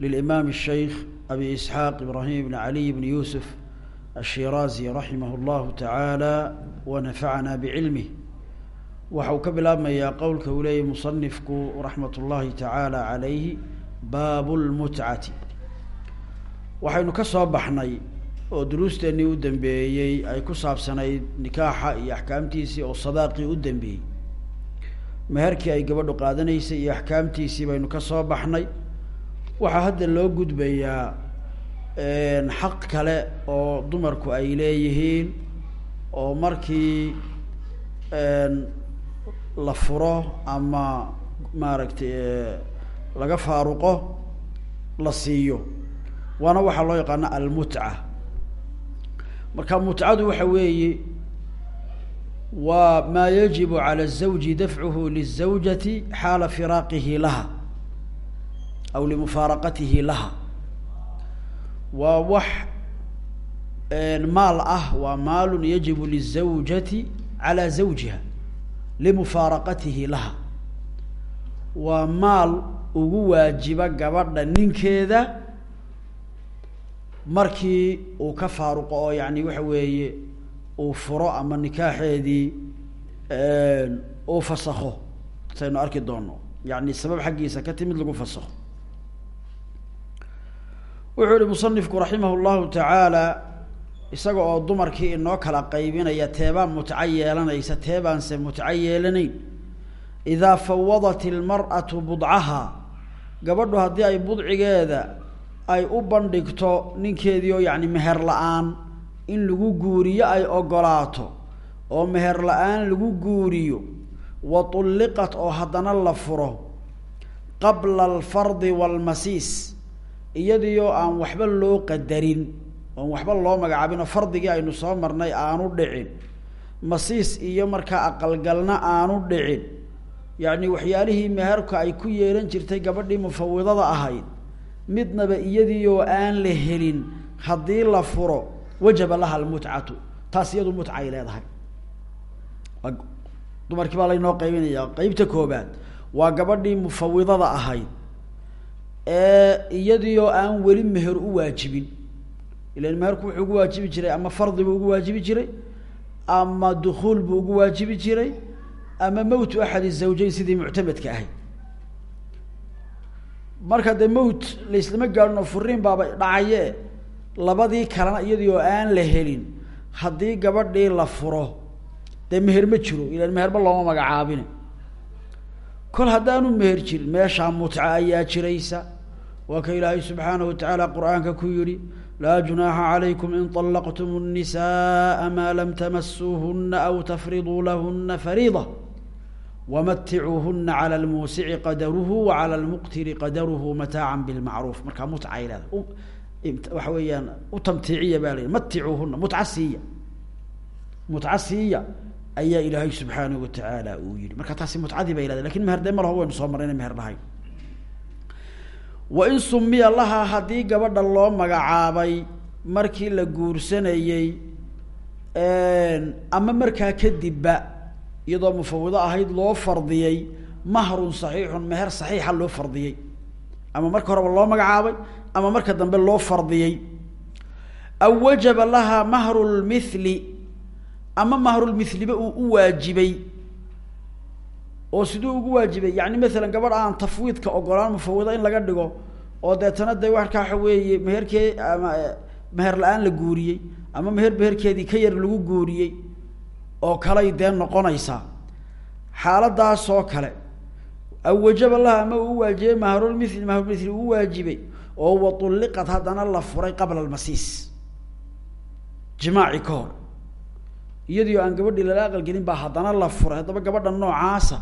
للإمام الشيخ أبي إسحاق إبراهيم بن علي بن يوسف الشيرازي رحمه الله تعالى ونفعنا بعلمه waxau ka bilaabmayaa qowlka uu leeyahy musanifku raxmat ullaahi tacaala calayhi baabu lmutcati waxaynu ka soo baxnay oo duruusteennii u dambeeyey ay ku saabsanayd nikaaxa iyo axkaamtiisii oo sadaaqii u dambeeyey meherkii ay gabadhu qaadanaysay iyo axkaamtiisii baynu ka soo baxnay waxaa hadda loo gudbayaa xaq kale oo dumarku ay leeyihiin oo markii la furo ama maaragtay laga faaruqo la siiyo waana waxaa loo yaqaana almutca marka mutcadu waxa weeye waa maa yajibu calى الزawji dafcuhu lلزawjati xaala firaaqihi laha aw limufaaraqatihi laha waa wax maal ah waa maalun yajibu lizawjati calaa zawjiha limufaaraqatihi laha. Waa maal ugu waajiba gabadha ninkeeda markii uu ka faaruqo oo yani waxa weeye uu furo ama nikaaxeedii uu fasakho saynu arki doono. Yani sabab xaggiisa ka timid lagu fasakho wuxuu yihi musanifku raximah llahu tacaala isaga oo dumarkii inoo kala qaybinaya teebaa mutco yeelanaysa teebaanse mutco yeelanayn idaa fawadat ilmar'atu budcahaa gabadhu haddii ay budcigeeda ay u bandhigto ninkeedii oo yacni meher la'aan in lagu guuriyo ay ogolaato oo meher la'aan lagu guuriyo wa tulliqat oo haddana la furo qabla alfardi waalmasiis iyadiioo aan waxba loo qadarin oon waxba loo magacaabin oo fardigii aynu soo marnay aanu dhicin. Masiis iyo markaa aqalgalna aanu dhicin. Yacni waxyaalihii meherka ay ku yeelan jirtay gabadhii mufawidada ahayd midnaba iyadii oo aan la helin haddii la furo wajaba laha almutcatu. Taas iyadu mutca ay leedahay. Dumarkii baa laynoo qaybinayaa. Qeybta koobaad waa gabadhii mufawidada ahayd iyadii oo aan weli meher u waajibin. Ilan meherku wuxuu ugu waajibi jiray ama fardi buu ugu waajibi jiray ama dukuul buu ugu waajibi jiray ama mowtu axad zawjeyn sidii muctamadka ahayd marka dee mowt laislama gaadhin oo furiin baaba dhacaye labadii kalena iyadii oo aan la helin haddii gabadhii la furo dee meher ma jiro ilan meherba looma magacaabine. Kol haddaanu meher jirin meeshaa mutca ayaa jiraysa waa ka ilaahay subxaanahu watacaala qur-aanka ku yihi laa junaaxa calaykum in طalaqtum الnisaءa maa lam tamasuuhuna aw tafriduu lahuna fariida wamaticuuhuna calى lmuusici qadaruhu wacalى lmuqtiri qadaruhu mataaca bilmacruuf markaa mutca ay leedahay waxa weeyaan u tamtiiciya baa la maticuuhuna mutca siiya mutca siiya ayaa ilaahay subxaanahu watacaala uu yihi marka taasi mutcadii bay leedahay lakin meher dee ma laho waynu soo marnay ina meher lahayn wain sumiya lahaa haddii gabadha loo magacaabay markii la guursanayey ama markaa kadibba iyadoo mufawido ahayd loo fardiyey mahrun saxiixun meher saxiixa loo fardiyey ama marka horeba loo magacaabay ama marka dambe loo fardiyey aw wajaba lahaa mahru lmithli ama mahrulmithliba uu u waajibay oo siduu ugu waajibay. Yani masalan gabadh aan tafwiidka ogolaan mufawida in laga dhigo oo deetana de warkaa waxa weeye meherkee ama meher la'aan la guuriyey ama meher meherkeedii ka yar lagu guuriyey oo kaley dee noqonaysaa. Xaaladaas oo kale aw wajaba ama uu waajibay mahrulmithli mahrulmithli uu waajibay oo watulliqad haddana la furay qabla almasiis. Jimaaci ka hor. Aan gabadhii lala aqalgelin baa haddana la furay. Haddaba gabadha noocaasa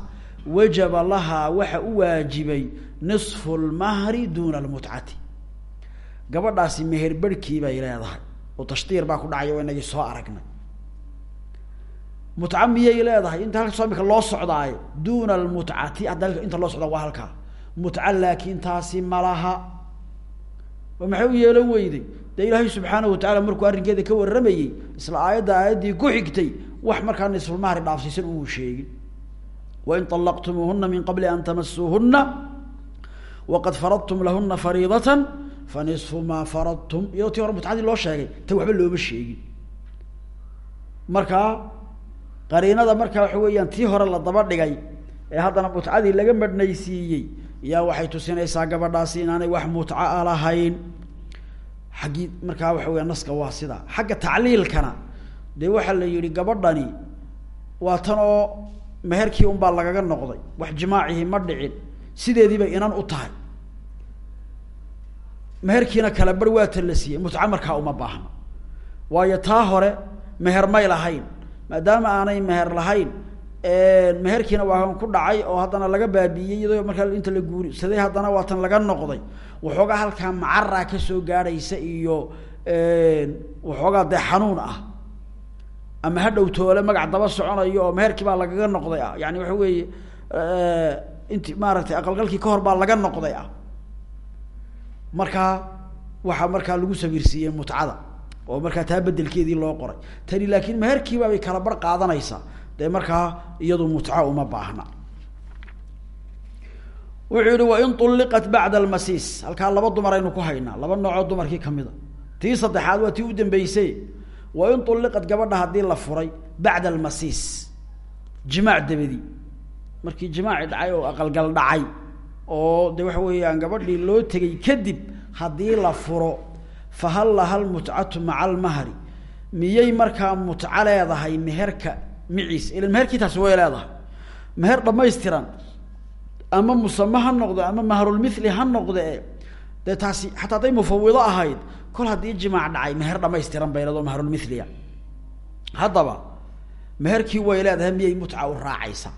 wajaba lahaa waxa u waajibay nisfu lmahri duuna almutcati. Gabadhaasi meher berhkii bay leedahay. Oo tashdiir baa ku dhacay oo inagii soo aragnay. Mutca miyay leedahay? Inta halkaso imika loo socdaayo duna almutcati. Hadda inta loo socdaa waa halkaa mutca laakin taasi malaha oo maxay u yeelan weyday? Dee ilaahay subxaanahu watacaala markuu arrinkeeda ka warramayey isla aayadda aayaddii ku xigtay wax markaa nisfulmahri dhaafsiisan uu sheegin wain طalaqtumuuhuna min qabli an tamasuuhuna waqad faradtum lahuna fariidatan fanisfu maa faradtum iyadoo tii hore mutcadii loo sheegay tan waxba looma sheegin markaa qariinada markaa waxa weeyaan tii hore la daba dhigay ee haddana mutcadii laga madhnaysiiyey yaa waxay tusinaysaa gabadhaasi inaanay wax mutca a lahayn xaggii markaa waxa weya naska waa sidaa xagga meherkii un baa lagaga noqday wax jimaacihii ma dhicin sideediibay inan u tahay. Meherkiina kala bar waa tan la siiyey mutca markaa uma baahna. Waayo taa hore meher may lahayn maadaama aanay meher lahayn meherkiina waa ku dhacay oo haddana laga baabiiyey iyadoo markaa inta la guursaday haddana waa tan laga noqday waxoogaa halkaa macaraa ka soo gaadhaysa iyo waxoogaa dee xanuun ah ama hadhow toole magac daba soconayo oo meherkii baa lagaga noqday ah yani waxa weeye inti maaragtay aqalgalkii ka hor baa laga noqday. Ah markaa waxaa lagu sawirsiiyey mutcada oo markaa taa bedelkeedii loo qoray. Tani laakiin meherkiiba bay kala bar qaadanaysaa dee markaa iyadu mutca uma baahna. Wuxuu yihi wain ulliqat bacda almasiis. Halkaa laba dumar aynu ku haynaa. Laba noocoo dumarkii kamida tii saddexaad waa tii u dambeysay wain ulliqat gabadha haddii la furay bacda almasiis. Jimaac dabadi markii jimaaci dhacay oo aqalgal dhacay oo de waxa weeyaan gabadhii loo tegay kadib haddii la furo fahal laha lmutcatu maca almahri miyay markaa mutco leedahay meherka miciis? Ila meherkii taasi way leedahay. Meher dhamaystiran ama musame noqdo ama mahrulmithli ha noqde dee taasi xataa hadday mufawido ahayd kol haddii jimaac dhacay meher dhamaystiran bay leedo mahrulmithliya haddaba meherkii way leedahay miyay mutca u raacaysa?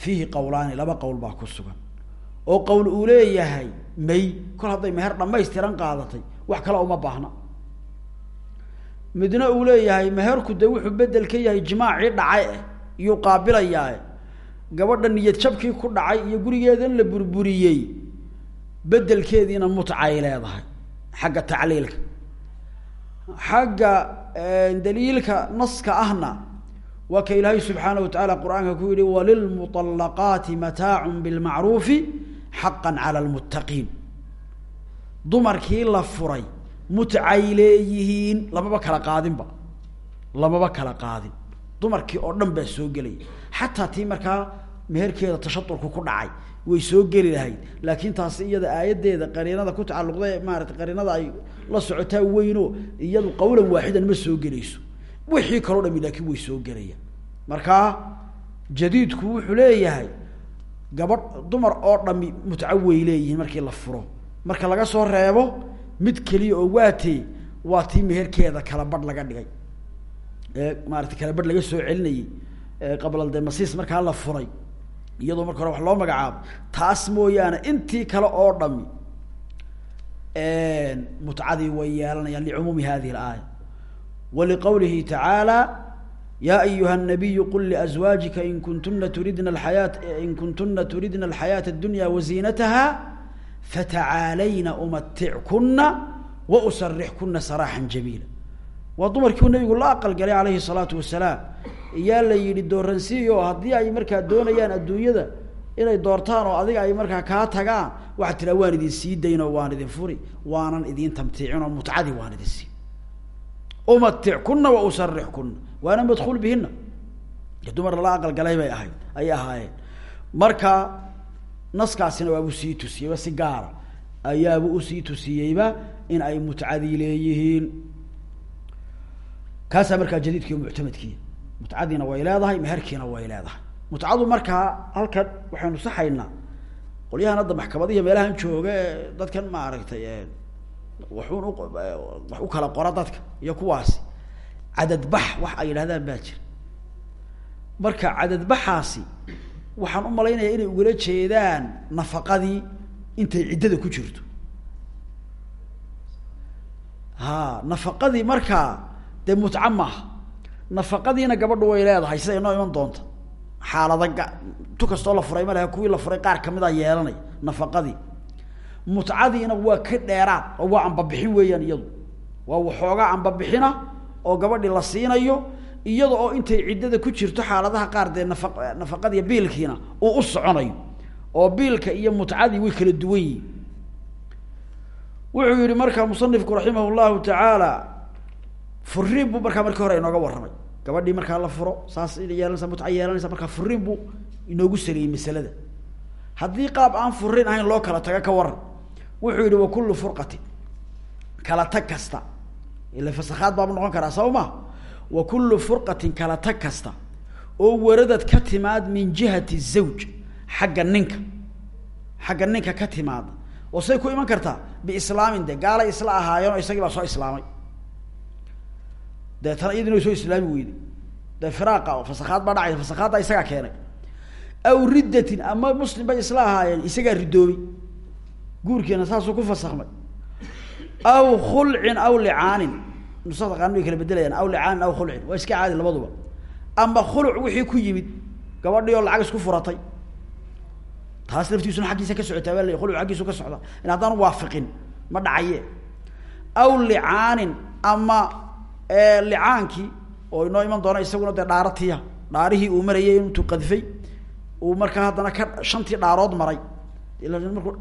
Fiihi qawlaani laba qowl baa ku sugan. Oo qowl uu leeyahay may kol hadday meher dhamaystiran qaadatay wax kale uma baahna. Midna uu leeyahay meherku de wuxuu bedel ka yahay jimaacii dhacay eh iyuu qaabilayaa gabadha niyad jabkii ku dhacay iyo gurigeedan la burburiyey bedelkeediina mutcay leedahay xagga taliilka xagga daliilka naska ahna waa ka ilaahay subxaana watacaala qur'aanka ku yihi walilmuطalaqaati mataacu bilmacruufi xaqa calى lmuttaqiin dumarkii la furay mutcay leeyihiin lamaba kala qaadinba lamaba kala qaadin. Dumarkii oo dhan baa soo gelaya. Xataa tii markaa meherkeeda tashaturku ku dhacay way soo geli lahayd. Laakiin taasi iyada aayaddeeda qariinada ku tacalluqda maarata qariinada ay la socotaa weyno iyadu qawlan waaxidan ma soo gelayso. Wixii kaloo dhami laakiin way soo gelayaan. Markaa jadiidku wuxuu leeyahay gabadh dumar oo dhami mutco way leeyihiin markii la furo. Marka laga soo reebo mid keliya oo waatee waa tii meherkeeda kala badh laga dhigay. Ee maarata kala badh laga soo celinayey qabla de markaa la furay iyadoo marka hore wax loo magacaabo taas mooyaane intii kale oo dhami mutcadii way yeelanayaan licumuumi hadihi alaaya waliqawlihi tacaala ya ayuha الnabiyu qul liazwaajika in kuntuna turidna ayaat in kuntuna turidna alxayaaةa اdunya waziinataha fatacaalayna umatickuna wausarixkuna saraaxan jamiila waa dumarkiiu nabigu la aqal galay alayhi الsalaatu wasalaam iyaa la yihi dooransiiyo haddii ay markaa doonayaan adduunyada inay doortaan oo adiga ay markaa kaa tagaan waxaad tiraa waan idin sii dayn oo waan idin furi waanan idin tamtiicin oo mutcadii waan idin sii. Umatickuna wa usarixkuna waana madkuul bihina dumar lala aqal galay bay ahayd ayay ahaayeen. Marka naskaasina waabuu sii tusiyeyba si gaara. Ayaaba u sii tusiyeyba in ay mutcadii leeyihiin. Kaasaa markaa jadiidkii muctamadkii mutcadiina way leedahay meherkiina way leedahay. Mutcadu markaa halkan waxaynu saxaynaa qolyahan hadda maxkamadihi meelahan jooga ee dadkan maaragtay waxun u wax u kala qora dadka iyo kuwaasi. Cadadbax wax ay yidhahdaan baa jira. Marka cadadbaxaasi waxaan u malaynayaa inay ugala jeedaan nafaqadii intay ciddada ku jirto. Ha nafaqadii markaa dee mutca maaha nafaqadiina gabadhu way leedahay sida inoo iman doonta xaalada ga tu kastoo la furay ma lehe kuwii la furay qaar ka mid a yeelanay nafaqadii. Mutcadiina waa ka dheeraad oo waa ambabixin weeyaan iyadu. Waa waxoogaa ambabixina oo gabadhii la siinayo iyada oo intay ciddada ku jirto xaaladaha qaar dee nafa biilkiina uu u soconayo oo biilka iyo mutcadii way kala duwan yihiin wuxuu yihi markaa musanifku raximah llahu tacaala furiin buu markaa markii hore inooga warramay. Gabadhii markaa la furo saas yeelanaysa mutca yeelanaysa markaa furiin buu inoogu saleeyey masalada. Haddii qaab aan furiin ahayn loo kala taga ka waran wuxuu yihi wa kullu furqatin kala tag kasta. Ila fasakhaad baabu noqon karaa saba ma wa kullu furqatin kala tag kasta. Oo waradad ka timaad min jihati zawj xagga ninka. Xagga ninka ka timaada oo say ku iman kartaa? Biislaamin de gaalay isla ahaayeen oo isagii baa soo islaamay deetana iyadina soo islaami weyday dee firaaqa oo fasakhaad baa dhacaysa fasakhaadda isagaa keenay. Aw riddatin ama muslim bay isla ahaayeen ridoobay guurkeena saasuu ku fasakmay aw khulcin aw licaanin nusada way kala bedelayaan aw licaanin aw khulcin. Waa iska caadi labaduba. Ama khuluc wixii ku yimid gabadhii oo lacag isku furatay. Taas laftiisuna xaggiisa ka socotaa baa la khuluc ka socda in haddaan waafiqin ma dhacaye. Aw licaanin ama licaankii oo inoo iman doona isaguna dee dhaaratiya. Dhaarihii uu marayay intuu qadfay uu markaa haddana ka shantii dhaarood maray.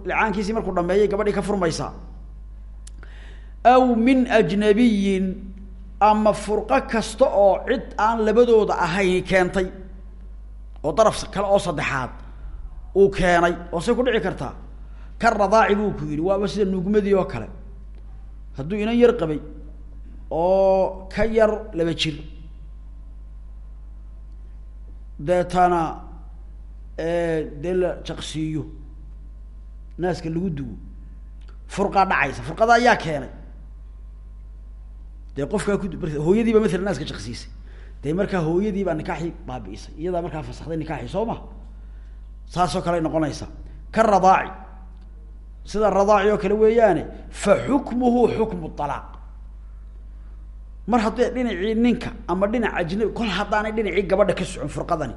Licaankiisii markuu dhameeyay gabadhii ka furmaysaa aw min ajnabiyin ama furqo kasta oo cid aan labadooda ahayn keentay oo daraf kale oo saddexaad uu keenay oo say ku dhici kartaa. Ka radaaci buu ku yidhi waaba sida nugmadii oo kale. Hadduu inan yar qabay oo ka yar laba jir. Deetana dee la jaqsiiyo naaska lagu duwo furqaa dhacaysa furqada ayaa keenay. Dee qofkaa ku hooyadiiba maalan naaska jaqsiisay. Dee markaa hooyadiibaa nikaaxii baabi'isay. Iyadaa markaa fasakday nikaaxii soo ma? Saasoo kale ay noqonaysaa ka radaaci. Sida radaaci oo kale weeyaane fa xukmuhu xukmu alaaq mar haddii dhinacii ninka ama dhinac ajnabi kol haddaanay dhinacii gabadha ka socon furqadani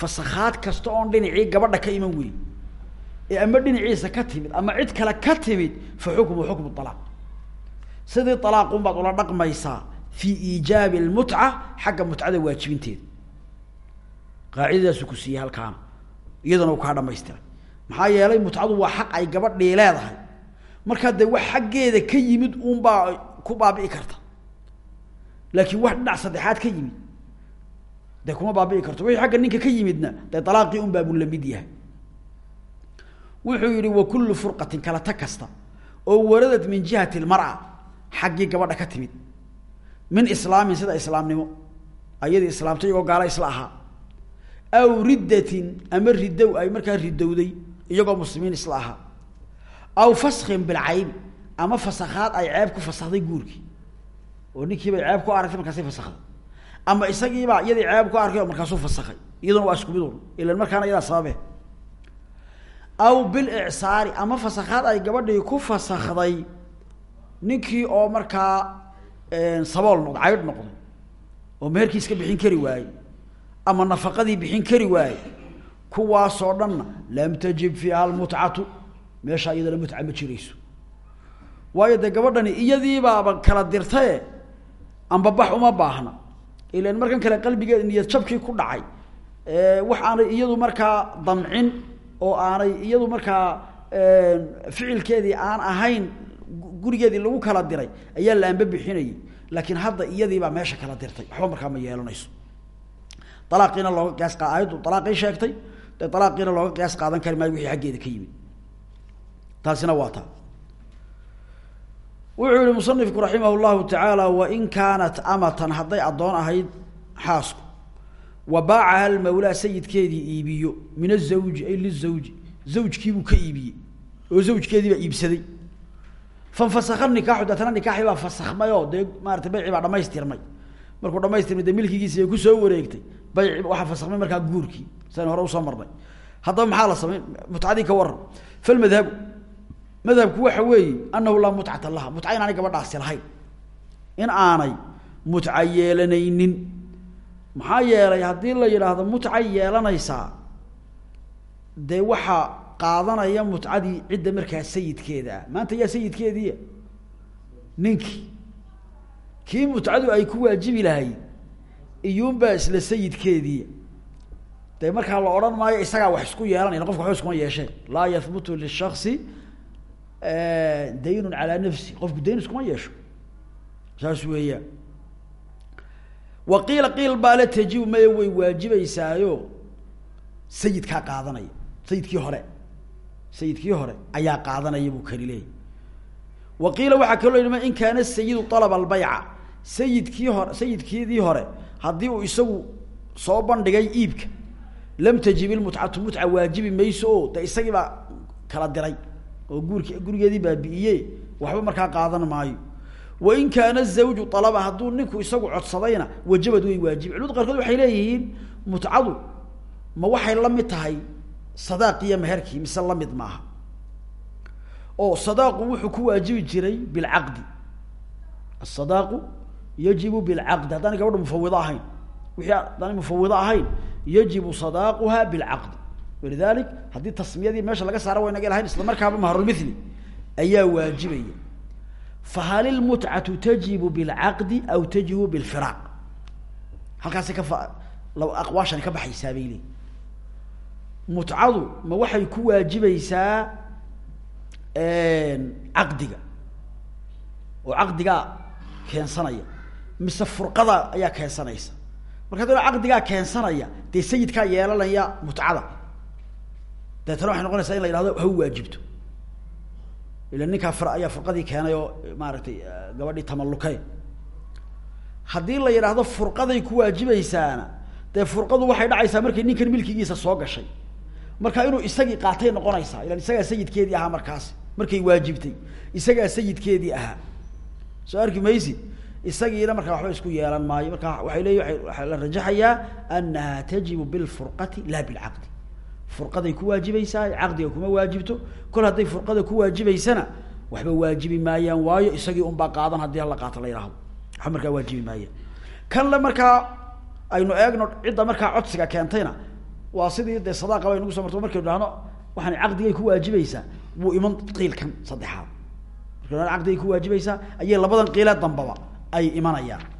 fasakhaad kasta oon dhinacii gabadha ka iman weyn ee ama dhinaciisa ka timid ama cid kale ka timid fa xukmu xukmu alaaq sidii alaaqun baad ula dhaqmaysaa fi iijaabi lmutca xagga mutcada waajibinteeda qaacidadaasu ku siiyey halkaana iyadana u kaa dhamaystiray maxaa yeelay mutcadu waa xaq ay gabadhii leedahay. Markaa dee wax xaggeeda ka yimid uunbaa ku baabi'i karta laakiin wax dhinac saddexaad ka yimid. Dee kuma baabi'i karto. Wixii xagga ninka ka yimidna dee alaaqii un baabuu la mid yahay. Wuxuu yihi wa kullu furqatin kala tag kasta oo waradad min jihati lmar'a. Xaggii gabadha ka timid. Min islaamin sida islaamnimo. Ayadii islaamtay iyagoo gaala isla ahaa. Aw riddatin ama ridow ay markaa ridowday iyagoo muslimiin isla ahaa. Aw faskin bilcaybi ama fasakhaad ay ceeb ku fasakday guurkii oo ninkiibay ceeb ku aragtay markaasay fasakday ama isagiibaa iyadii ceeb ku arkay oo markaasuu fasakay iyaduna waa isku mid un ilan markaana iyadaa sababe aw bilicsaari ama fasakhaad ay gabadhii ku fasakday ninkii oo markaa sabool noqday caydh noqday oo meherkii iska bixin kari waayey ama nafaqadii bixin kari waayey kuwaasoo dhanna lam tajib fiiha almutcatu meeshaa iyadana mutca ma jirayso. Waayo dee gabadhani iyadiibaaba kala dirtaye ambabax uma baahna. Ilan markan kale qalbigeeda niyad jabkii ku dhacay wax aanay iyadu markaa damcin oo aanay iyadu markaa ficilkeedii aan ahayn gurigeedii lagu kala diray ayaa la anba bixinayay laakiin hadda iyadiibaa meesha kala dirtay. Waxba markaa ma yeelanayso. Alaaqiina looga qiyaas aayaddu alaaqii sheegtay dee alaaqiina looga qiyaas qaadan kari maayo wixii xaggeeda ka yimid. Taasina waa taa wuxuu yihi musanifku raximah llahu tacaala wain kaanat amatan hadday addoon ahayd xaasku wa baacaha almawlaa sayidkeedii iibiyo min azawji ay lizawji zawjkiibuu ka iibiyey oo zawjkeediibaa iibsaday. Fanfasaka nikaaxu deetana nikaaxii baa fasakmay oo dee maarata bayci baa dhamaystirmay markuu dhamaystirmay dee milkigiisi ay ku soo wareegtay bayci waxaa fasakmay markaa guurkii sidan hore u soo marnay. Haddaba maxaa la samay mutcadii ka waran falmadhabu madhabku waxa weeye anahu laa mutcata laha. Mutca inaanay gabadhaasi lahayn. In aanay mutca yeelanaynin. Maxaa yeelay haddii la yidhaahdo mutca yeelanaysaa dee waxaa qaadanaya mutcadii cidda markaa sayidkeeda maanta yaa sayidkeediia ninkii kii mutcadu ay ku waajibi lahayd iyuunbaa isla sayidkeedii dee markaa la odhan maayo isagaa wax isku yeelanayna qofka waxba iskuma yeesheen laa yahbutu lishaksi daynun calaa nafsi. Qofku dayn iskuma yeesho. Saas weeyaan wa qiila qiil baa la tajibu maya way waajibaysaayo. Sayidkaa qaadanaya. Sayidkii hore. Sayidkii hore ayaa qaadanaya buu kani leeyay wa qiila waxaa kaloo yidhi ma in kaana sayidu alaba albayca. Sayidkii hore sayidkeedii hore haddii uu isagu soo bandhigay iibka lam tajib ilmutcatu mutca waajibi mayso o de isagii baa kala diray oo guurki gurigeedii baabi'iye waxba markaa qaadan maayo. Wain kaana zawju alaba hadduu ninku isagu codsadayna wajabad way waajibi culimada qaarkood waxay leeyihiin mutcadu ma waxay la mid tahay sadaaqiyo meherkii mise la mid maaha. Oo sadaaqu wuxuu ku waajibi jiray bilcaqdi. Asadaaqu yajibu bilcaqdi. Haddaanay gabadha mufawida ahayn wixii haddaanay mufawida ahayn yajibu sadaaquha bilcaqdi walidalik haddii tasmiyadii meesha laga saara waynaga lahayn isla markaaba mahrulmithli ayaa waajibaya fahal ilmutcatu tajibu bilcaqdi aw tajibu bilfiraaq halkaasi ka aqwaashani ka baxaysaa bay leeyi mutcadu ma waxay ku waajibaysaa caqdiga oo caqdigaa keensanaya mise furqada ayaa keensanaysa marka hadda caqdigaa keensanaya dee sayidkaa yeelanaya mutcada deetana waxay noqonaysaa in la yidhahdo ha u waajibto ila ninkaa fir ayaa furqadii keenay oo maaragtay gabadhii tamalluke haddii la yidhaahdo furqaday ku waajibaysaana dee furqadu waxay dhacaysaa markay ninkan milkigiisa soo gashay. Marka inuu isagii qaatay noqonaysaa ilan isagaa sayidkeedii ahaa markaasi markay waajibtay isagaa sayidkeedii ahaa. Soo arki maysid isagiina markaa waxba isku yeelan maayo. Marka waxay leeyi waxaa la rajaxayaa anaha tajibu bilfurqati laa bilcaqdi furqaday ku waajibaysaa caqdiga kuma waajibto. Kol hadday furqada ku waajibaysana waxba waajibi maayaan waayo isagii unbaa qaadan haddii hala qaato la yidhaahdo waxba markaa waajibi maayaan kan le markaa aynu eegno cidda markaa codsiga keentayna waa sidii dee sadaaqa bay nagu soo marto. Markaynu dhahno waxaan caqdigay ku waajibaysaa wuu iman qiilkan saddexaad. Markaynu dhahno ku waajibaysaa ayay labadan qiilee dambaba ay imanayaan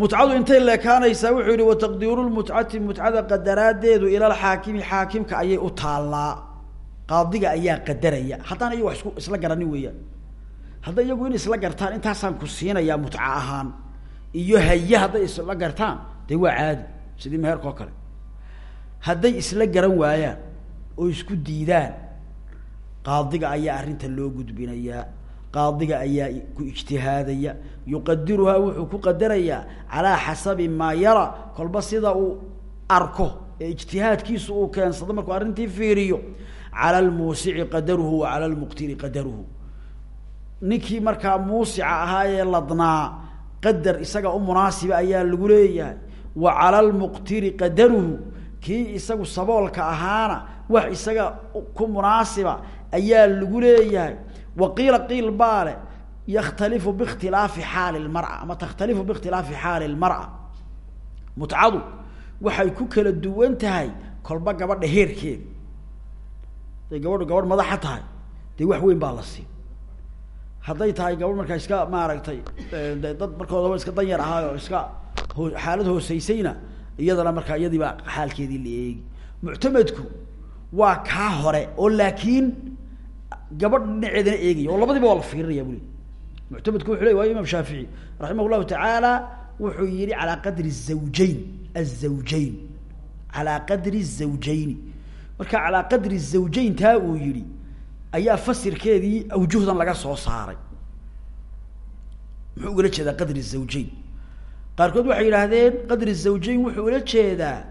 mutcadu intay leekaanaysaa wuxuu yihi wataqdiiru lmutcati mutcada qadaraadeedu ila alxaakimi xaakimka ayay u taallaa. Qaadiga ayaa qadaraya. Haddaan wax isku isla garanin weeyaan. Hadday iyagu in isla gartaan intaasaan ku siinayaa mutca ahaan. Iyo haye hadday isla gartaan dee waa caadi. Sidii meherka oo kale. Hadday isla garan waayaan oo isku diidaan qaadiga ayaa arrinta loo gudbinayaa qaadiga ayaa ku ijtihaadaya yuqadiruhaa wuxuu ku qadarayaa calaa xasabi maa yara kolba sida uu arko ee ijtihaadkiisu uu keensado markuu arrintii fiiriyo cala lmuusici qadaruhu wa cala lmuqtiri qadaruhu. Ninkii markaa muusica ahaa ee ladnaa qadar isaga u munaasiba ayaa lagu leeyahay wa cala lmuqtiri qadaruhu kii isagu saboolka ahaana wax isaga ku munaasiba ayaa lagu leeyahay waqiila qiil baale yakhtalifu bikhtilaafi xaali lmara ama takhtalifu biikhtilaafi xaali lmara mutcadu waxay ku kala duwan tahay kolba gabadha heerkeeda haday gabadhu gabadh madaxa tahay dee wax weyn baa la tahay gabadh iska maaragtay dad markoodaba iska danyar ahaay oo iska xaalad hooseysayna iyadana markaa iyadii baa xaalkeedii la eegi waa kaa hore oo laakiin gabadh dhinaceedana eegaya oo labadiba waa la fiirinaya wuxu ley waayo imaam shaafici raximah llahu tacaala wuxuu yihi calaa qadri zawjayn azawjayn calaa qadri zawjayni. Marka calaa qadri zawjayn taa uu yihi ayaa fasirkeedii awjuhdan laga soo saaray. Muxuu ugala jeedaa qadri zawjayn. Qaarkood waxay yidhaahdeen qadri zawjayn wuxuu ula jeedaa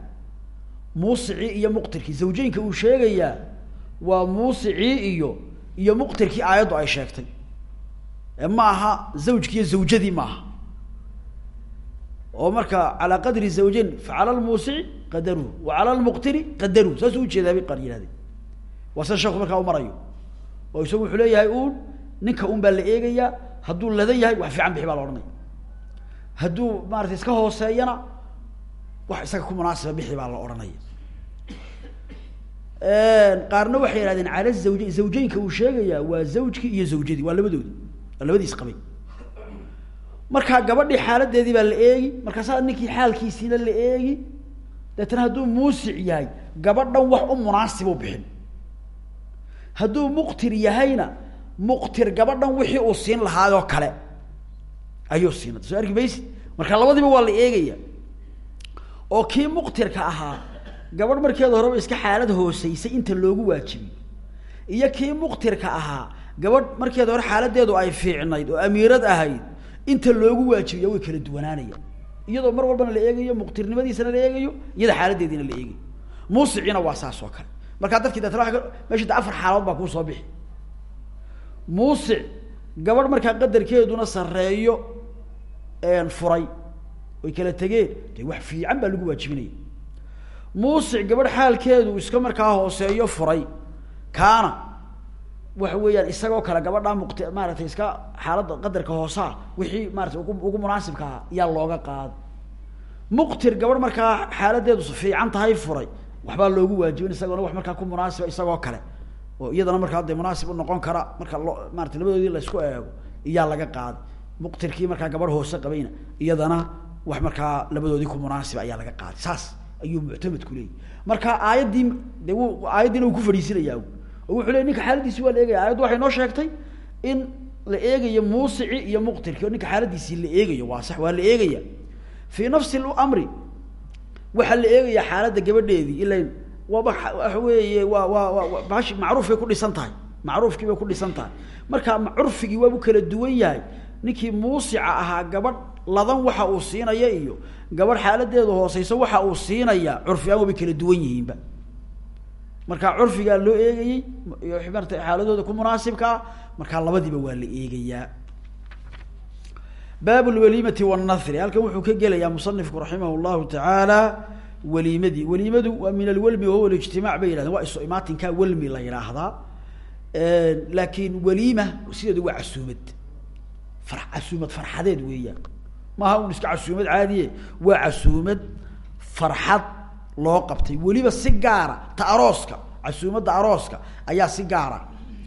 muusicii iyo muqtirkii. Zawjaynka uu sheegayaa waa muusicii iyo iyo muqtirkii aayaddu ay sheegtay. Ee ma aha zawjkiiyo zawjadii ma aha oo marka calaa qadri zawjayn fa cala lmuusici qadaruhu wa cala lmuqtiri qadaruhu. Saasuu u jeedaa bay qaar yihahdeen waa sida sheeku markaa u marayo. Oo isagu wuxuu leeyahay uun ninka un baa la eegayaa hadduu ladan yahay wax fiican bixi baa la odhanaya. Hadduu maarata iska hooseeyana wax isaga ku munaasiba bixi baa la odhanaya qaarna waxay yihahdeen cala zawj zawjeynka uu sheegayaa waa zawjkii iyo zawjadii waa labadoodi waa labadiis qabay. Markaa gabadhii xaaladeedii baa la eegi markaasaa ninkii xaalkiisiina la eegi deetana hadduu muusic yahay gabadhan wax u munaasibu bixin. Hadduu muqtir yahayna muqtir gabadhan wixii uu siin lahaayoo kale ayuu siina soo arki maysid marka labadiiba waa la eegaya oo kii muqtirka ahaa gabadh markeeda horeba iska xaalad hooseysay inta loogu waajibiy iyo kii muqtirka ahaa gabadh markeeda hore xaaladeedu ay fiicnayd oo amiirad ahayd inta loogu waajibiya way kala duwanaanaya iyadoo mar walbana la eegayo muqtirnimadiisana la eegayo iyada xaaladeediina la eegayo. Muusiciina waa saas oo kale. Markaa dadkii deetna meesha afar xaaladood baa kuu soo bixi. Muusic gabadh markaa qadarkeeduna sareeyo furay oy kala tegeen. De wax fiican baa lagu waajibinaya muusic gabadh xaalkeedu iska markaa hooseeyo furay. Kaana waxa weeyaan isagoo kale gabadhaa muqt maaratay iska xaaladda qadarka hoosaa wixii maarata ugu ugu munaasibka ahaa looga qaada muqtir gabadh markaa xaaladeedu fiican tahay furay. Waxbaa loogu waajibin isagoona wax markaa ku munaasiba isagoo kale. Oo iyadana markaa de munaasib unoqon kara marka loo maarata labadoodii laysku eego iyaa laga qaaday muqtirkii markaa gabadh hoose qabayna iyadana wax markaa labadoodii ku munaasiba ayaa laga qaaday saas ayuu muctamadku leeyahy marka aayaddii de w aayaddiina uu ku fadhiisinaya oo wuxuu ley ninka xaaladiisi waa la eegaya. Ayaddu waxay noo sheegtay in la eegayo muusici iyo muqtirki oo ninka xaaladiisii la eegayo waa sax waa la eegaya. Fii nafsi lamri waxaa la eegaya xaaladda gabadheedii ila waaba waxa weeye waa waa waa bashi macruufkay ku dhisan tahay. Macruufkii bay ku dhisan tahay. Marka curfigii waabu kala duwan yahay ninkii muusica ahaa gabadh ladan waxa uu siinaya iyo gabadh xaaladeedu hooseyso waxa uu siinaya curfigaan waabay kala duwan yihiinba. Marka curfigaa loo eegayey iyo marta xaaladooda ku munaasibkaa markaa labadiiba waa la eegayaa. Baab lwaliimati wannahri halkan wuxuu ka gelayaa musanifku raximah llahu tacaala waliimadii waliimadu waa min alwelmi wahuwa lijtimac bay yihahdeen waa iso imaatinkaa welmi la yidhaahdaa laakin waliima sideedu casuumad farxadeed weeyaan maaha un iska casuumad caadiye? Waa casuumad farxad loo qabtay. Weliba si gaara ta arooska casuumadda arooska ayaa si gaara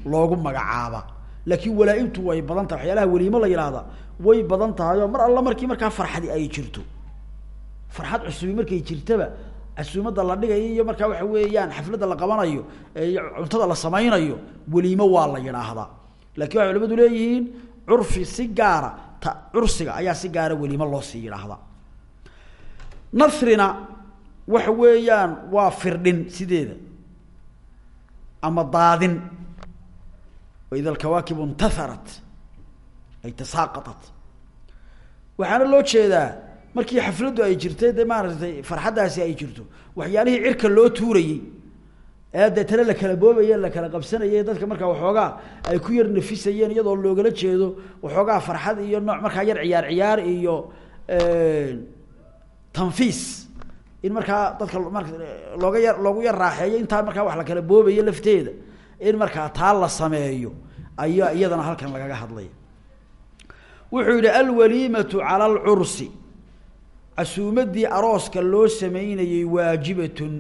loogu magacaaba. Laakiin walaa-imtu way badan tahay. Waxyaalaha weliimo la yidhaahda way badan tahay mar alla markii markaa farxadi ay jirto. Farxad cusubi markay jirtaba casuumadda la dhigayo iyo markaa waxa weeyaan xafladda la qabanayo cuntada la samaynayo weliimo waa la yidhaahdaa laakiin waxay culamadu leeyihiin curfi si gaara ta cursiga ayaa si gaara weliimo loo sii yidhaahdaa nasrina waxa weeyaan waa firdhin sideeda ama daadin. Waida alkawaakibu intaharat ay tasaaqatat. Waxaana loo jeedaa markii xafladdu ay jirtay dee maaragtay farxaddaasi ay jirto waxyaalihii cirka loo tuurayey ee deetana la kala boobaye la kala qabsanayay dadka markaa waxoogaa ay ku yar nafisayeen iyadoo loogala jeedo waxoogaa farxad iyo nooc markaa yar ciyaar ciyaar iyo tanfiis. In markaa dadka marka looga yar loogu yar raaxeeyo intaa markaa wax la kala boobayo lafteeda. In markaa taa la sameeyo ayaa iyadana halkan lagaga hadlaya. Wuxuu yihi alwaliimatu cala alcursi. Casuumadii arooska loo sameynayey waajibatun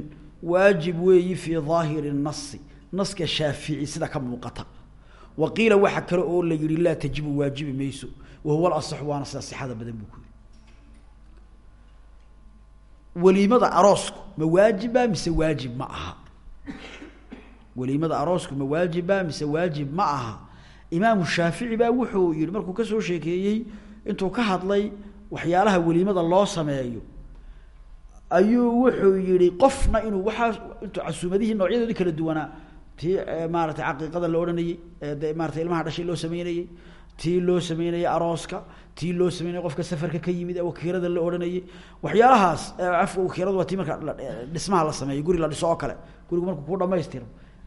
waajib weeyi fii daahiri nasi naska shaafici sida ka muuqata. Wa qiila waxa kale oo la yihi laa tajibu waajibi mayso wahuwa alasaxu waana sida sixada badan buu ku yihi waliimada aroosku ma waajiba mise waajib ma aha? Waliimada aroosku ma waajiba mise waajib ma aha? Imaamu shaafici baa wuxuu yihi markuu ka soo sheekeeyey intuu ka hadlay waxyaalaha weliimada loo sameeyo ayuu wuxuu yihi qofna inuu waxaa intuu casuumadihii noocyadoodii kala duwanaa tii maaratay caqiiqada la odhanayey de maarata ilmaha dhashay loo sameynayey tii loo sameynayey arooska tii loo sameynayey qofka safarka ka yimid ee wakiilada la odhanayey waxyaalahaas afka wakiiladu waa tii marka dhismaha la sameeyo guri la dhiso oo kale. Gurigu markuu ku dhamaystiro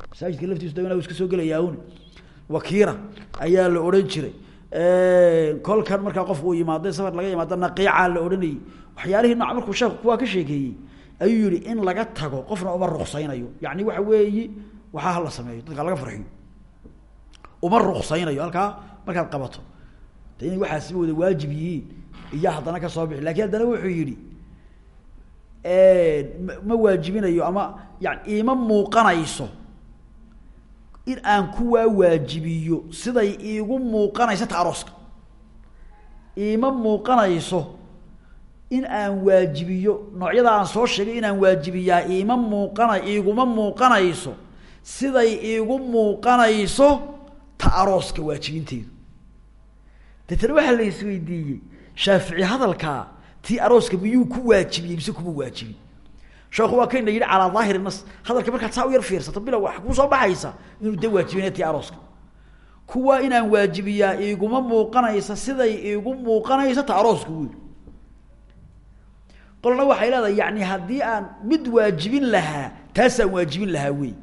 masaajidka laftiisu da iska soo gelayaa un wakiira ayaa la odhan jiray. Kolkan markaa qofku uu yimaado safar laga yimaado naqiicaa la odhanayey waxyaalihii nooc markuu sheeku kuwaa ka sheekeeyey ayuu yihi in laga tago qofna uma ruksaynayo yani waxa weeyi waxaa hala sameeyo dadka laga farxiyo. Uma ruksaynayo halkaa markaad qabato. De inay waxaasiba wada waajib yihiin? Iyo haddana ka soo bixi. Lakin haddana wuxuu yidhi ma waajibinayo ama yani iima muuqanayso. In aan kuwaa waajibiyo siday iigu muuqanayso ta arooska. Iima muuqanayso in aan waajibiyo noocyada aan soo sheegay inaan waajibiyaa iima muuqana iiguma muuqanayso siday iigu muuqanayso ta arooska waajibinteedu. Deetana waxaa la isweydiiyey shaafici hadalkaa tii arooska miyuu ku waajibiyey mise kuma waajibin. Sheekhu waa kayna yidhi calaa daahiri nas hadalka markaad saa u yar fiirsato bilow waxa kuu soo baxaysa inuu de waajibinaya tii arooska. Kuwa inaan waajibiyaa iiguma muuqanaysa siday iigu muuqanayso ta arooska wy qolna waxay leedahay yani haddii aan mid waajibin lahaa taasaan waajibin lahaa wey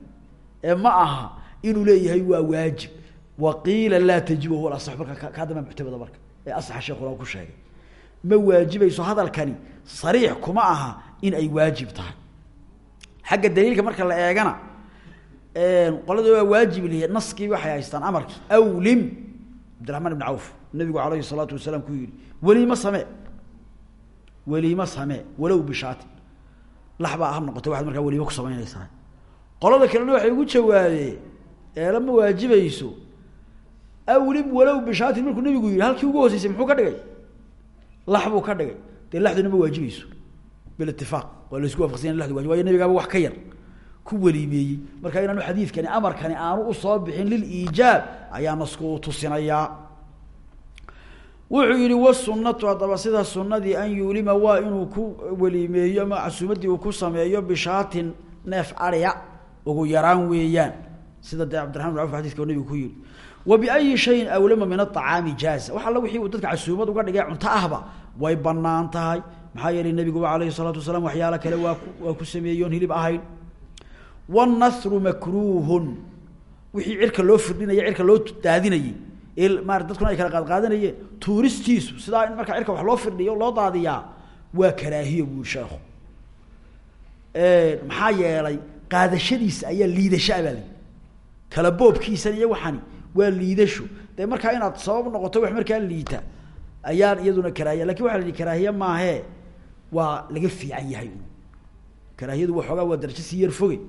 ee ma aha inuu leeyahay waa waajib. Waqiila laa tajibu huwa asax marka kaa dambaa muctamada marka. Ee asaxa sheekuna ku sheegay. Ma waajibayso hadalkani sariix kuma aha in ay waajib tahay. Xagga daliilka marka la eegana qolada waa waajib lihi naskii waxay haystaan amarkii. Awlim cabdiraxmaan ibn cawf nabigu alayhi salaatu wasalaam ku yihi weliima samee weliima samee walow bishaati laxbaa ha noqotay waxaad markaa weliima ku samaynaysaa qolada kalena waxay ugu jawaabeen eela ma waajibayso awlim walow bishaatin markuu nabigu yihi halkii ugu hooseysay muxuu ka dhigay? Lax ka dhigay. Dee laxduna ma waajibayso bilitifaaq waa la isku waafaqsanya ladu wajib waayo nabigaaba wax ka yar ku weliimeeyey. Marka inaanu xadiidkani amarkani aanu u soo bixin liliijaab ayaa nasku tusinayaa wuxuu yihi wasunatu haddaba sida sunadii an yuulima waa inuu ku weliimeeyo ama uu ku sameeyo bishaatin neef arya ugu yaraan weeyaan. Sida dee cabdiraman bin cawf xadiska ku yihi wa biayi shayin awlama min aacaami jaaza wax alla wixii dadka casuumad uga dhigay cunto ahba way bannaan tahay. Maxaa yeelay nebiguba alayhi salaatu wasalaam waxyaala kale waa ku sameeyoon hilib ahayn. Wanathru makruuhun. Wixii cirka loo firdhinaya cirka loo daadinayay maarata dadkuna ay kala qaadqaadanayeen tuuristiisu sidaa in markaa cirka wax loo firdhiyo loo daadiyaa waa karaahiyo buu sheekhu. Maxaa yeelay qaadashadiisa ayaa liidasho abaa layi kala boobkiisan iyo waxani waa liidasho. Dee markaa inaad sabab noqoto wax markaa liita ayaan iyaduna karaahiya. Lakin waxa la yihi karaahiye maahee waa laga fiican yahay karaahiyadu waxoogaa waa darajo sii yar foge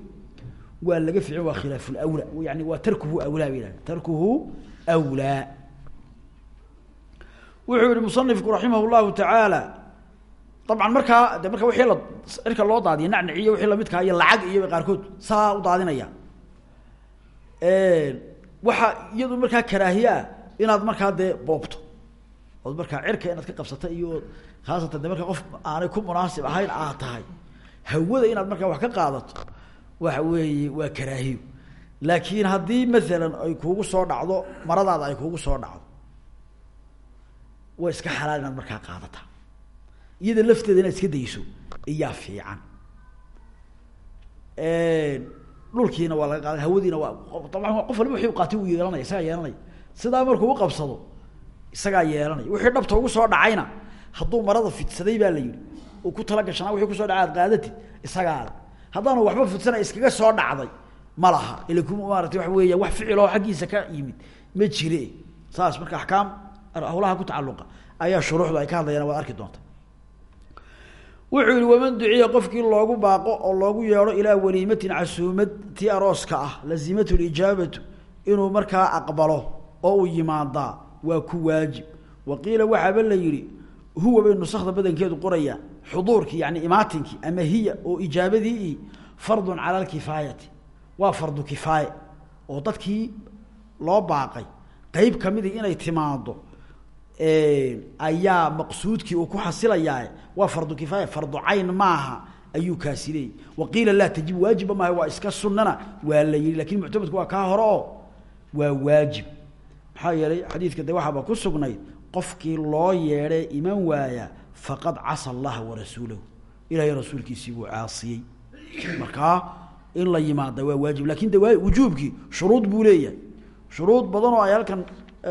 waa laga fiican waa khilaaf lawla yani waa tarkuhu awlaa ba tarkuhu awlaa wuxuu yihi musanifku raximah llahu tacaala dabcan markaa de marka wixii la cirka loo daadiya nacnaciyo wixii lamidkaa iyo lacag iyo qaarkood saa u daadinaya waxa iyadu markaa karaahiye ah inaad markaa dee boobto ood markaa cirka inaad ka qabsata iyo khaasatan de marka qof aanay ku munaasib ahayn aad tahay hawada inaad markaa wax laakiin haddii maalan ay kuugu soo dhacdo maradaada ay kuugu soo dhacdo waa iska xalaal inaad markaa iyada lafteeda inaad iska dayso iyaa fiican. Dhulkiina waa laga qaada hawadiina waa daban qof waliba wixii qaatay uu yeelanaya isagaa yeelanaya sidaa markuu u qabsado isagaa yeelanaya wixii dhabta ugu soo dhacayna hadduu marada fidsaday baa la yihi uu ku tala gashanaa wixii ku soo dhacay ad qaadatid isagaa. Le haddaanu waxba fidsana iskaga soo dhacday ma laha. Ku maarata waxa weeya wax ficiloo xaggiisa ka yimid ma jire. Saas marka axkaam hawlaha ku tacalluqa ayaa shuruuxdu ay ka hadlayaan waad arki doonta. Wuxuu yihi waman duciya qofkii loogu baaqo oo loogu yeedho ilaa waliimatin casuumad tii arooska ah lazimatu lijaabatu inuu markaa aqbalo oo uu yimaadaa waa ku waajib. Wa qiila waxaaba la yihi huwa bay nusakda badankeedu qorayaan xuduurkii yani imaatinkii ama hiya oo ijaabadii fardun cala alkifaayati waa fardu kifaaye oo dadkii loo baaqay. Qeyb kamidii inay timaado ayaa maqsuudkii uu ku xasilayaa waa fardu kifaaya fardu cayn maaha ayuu kaasi leeyay wa qiila laa tajibu waajiba maaha waa iska sunana waa la yihi laakiin muctamadku waa kaa hore waa waajib. Maxaa yeelay xadiidka de waxaaba ku sugnayd qofkii loo yeedhay iman waaya faqad casa allaha warasuulahu ilahay rasuulkiisii buu caasiyey. Markaa in la yimaada waa waajib. Lakin de wujuubkii shuruud buu leeyahay. Shuruud badan oo ay halkan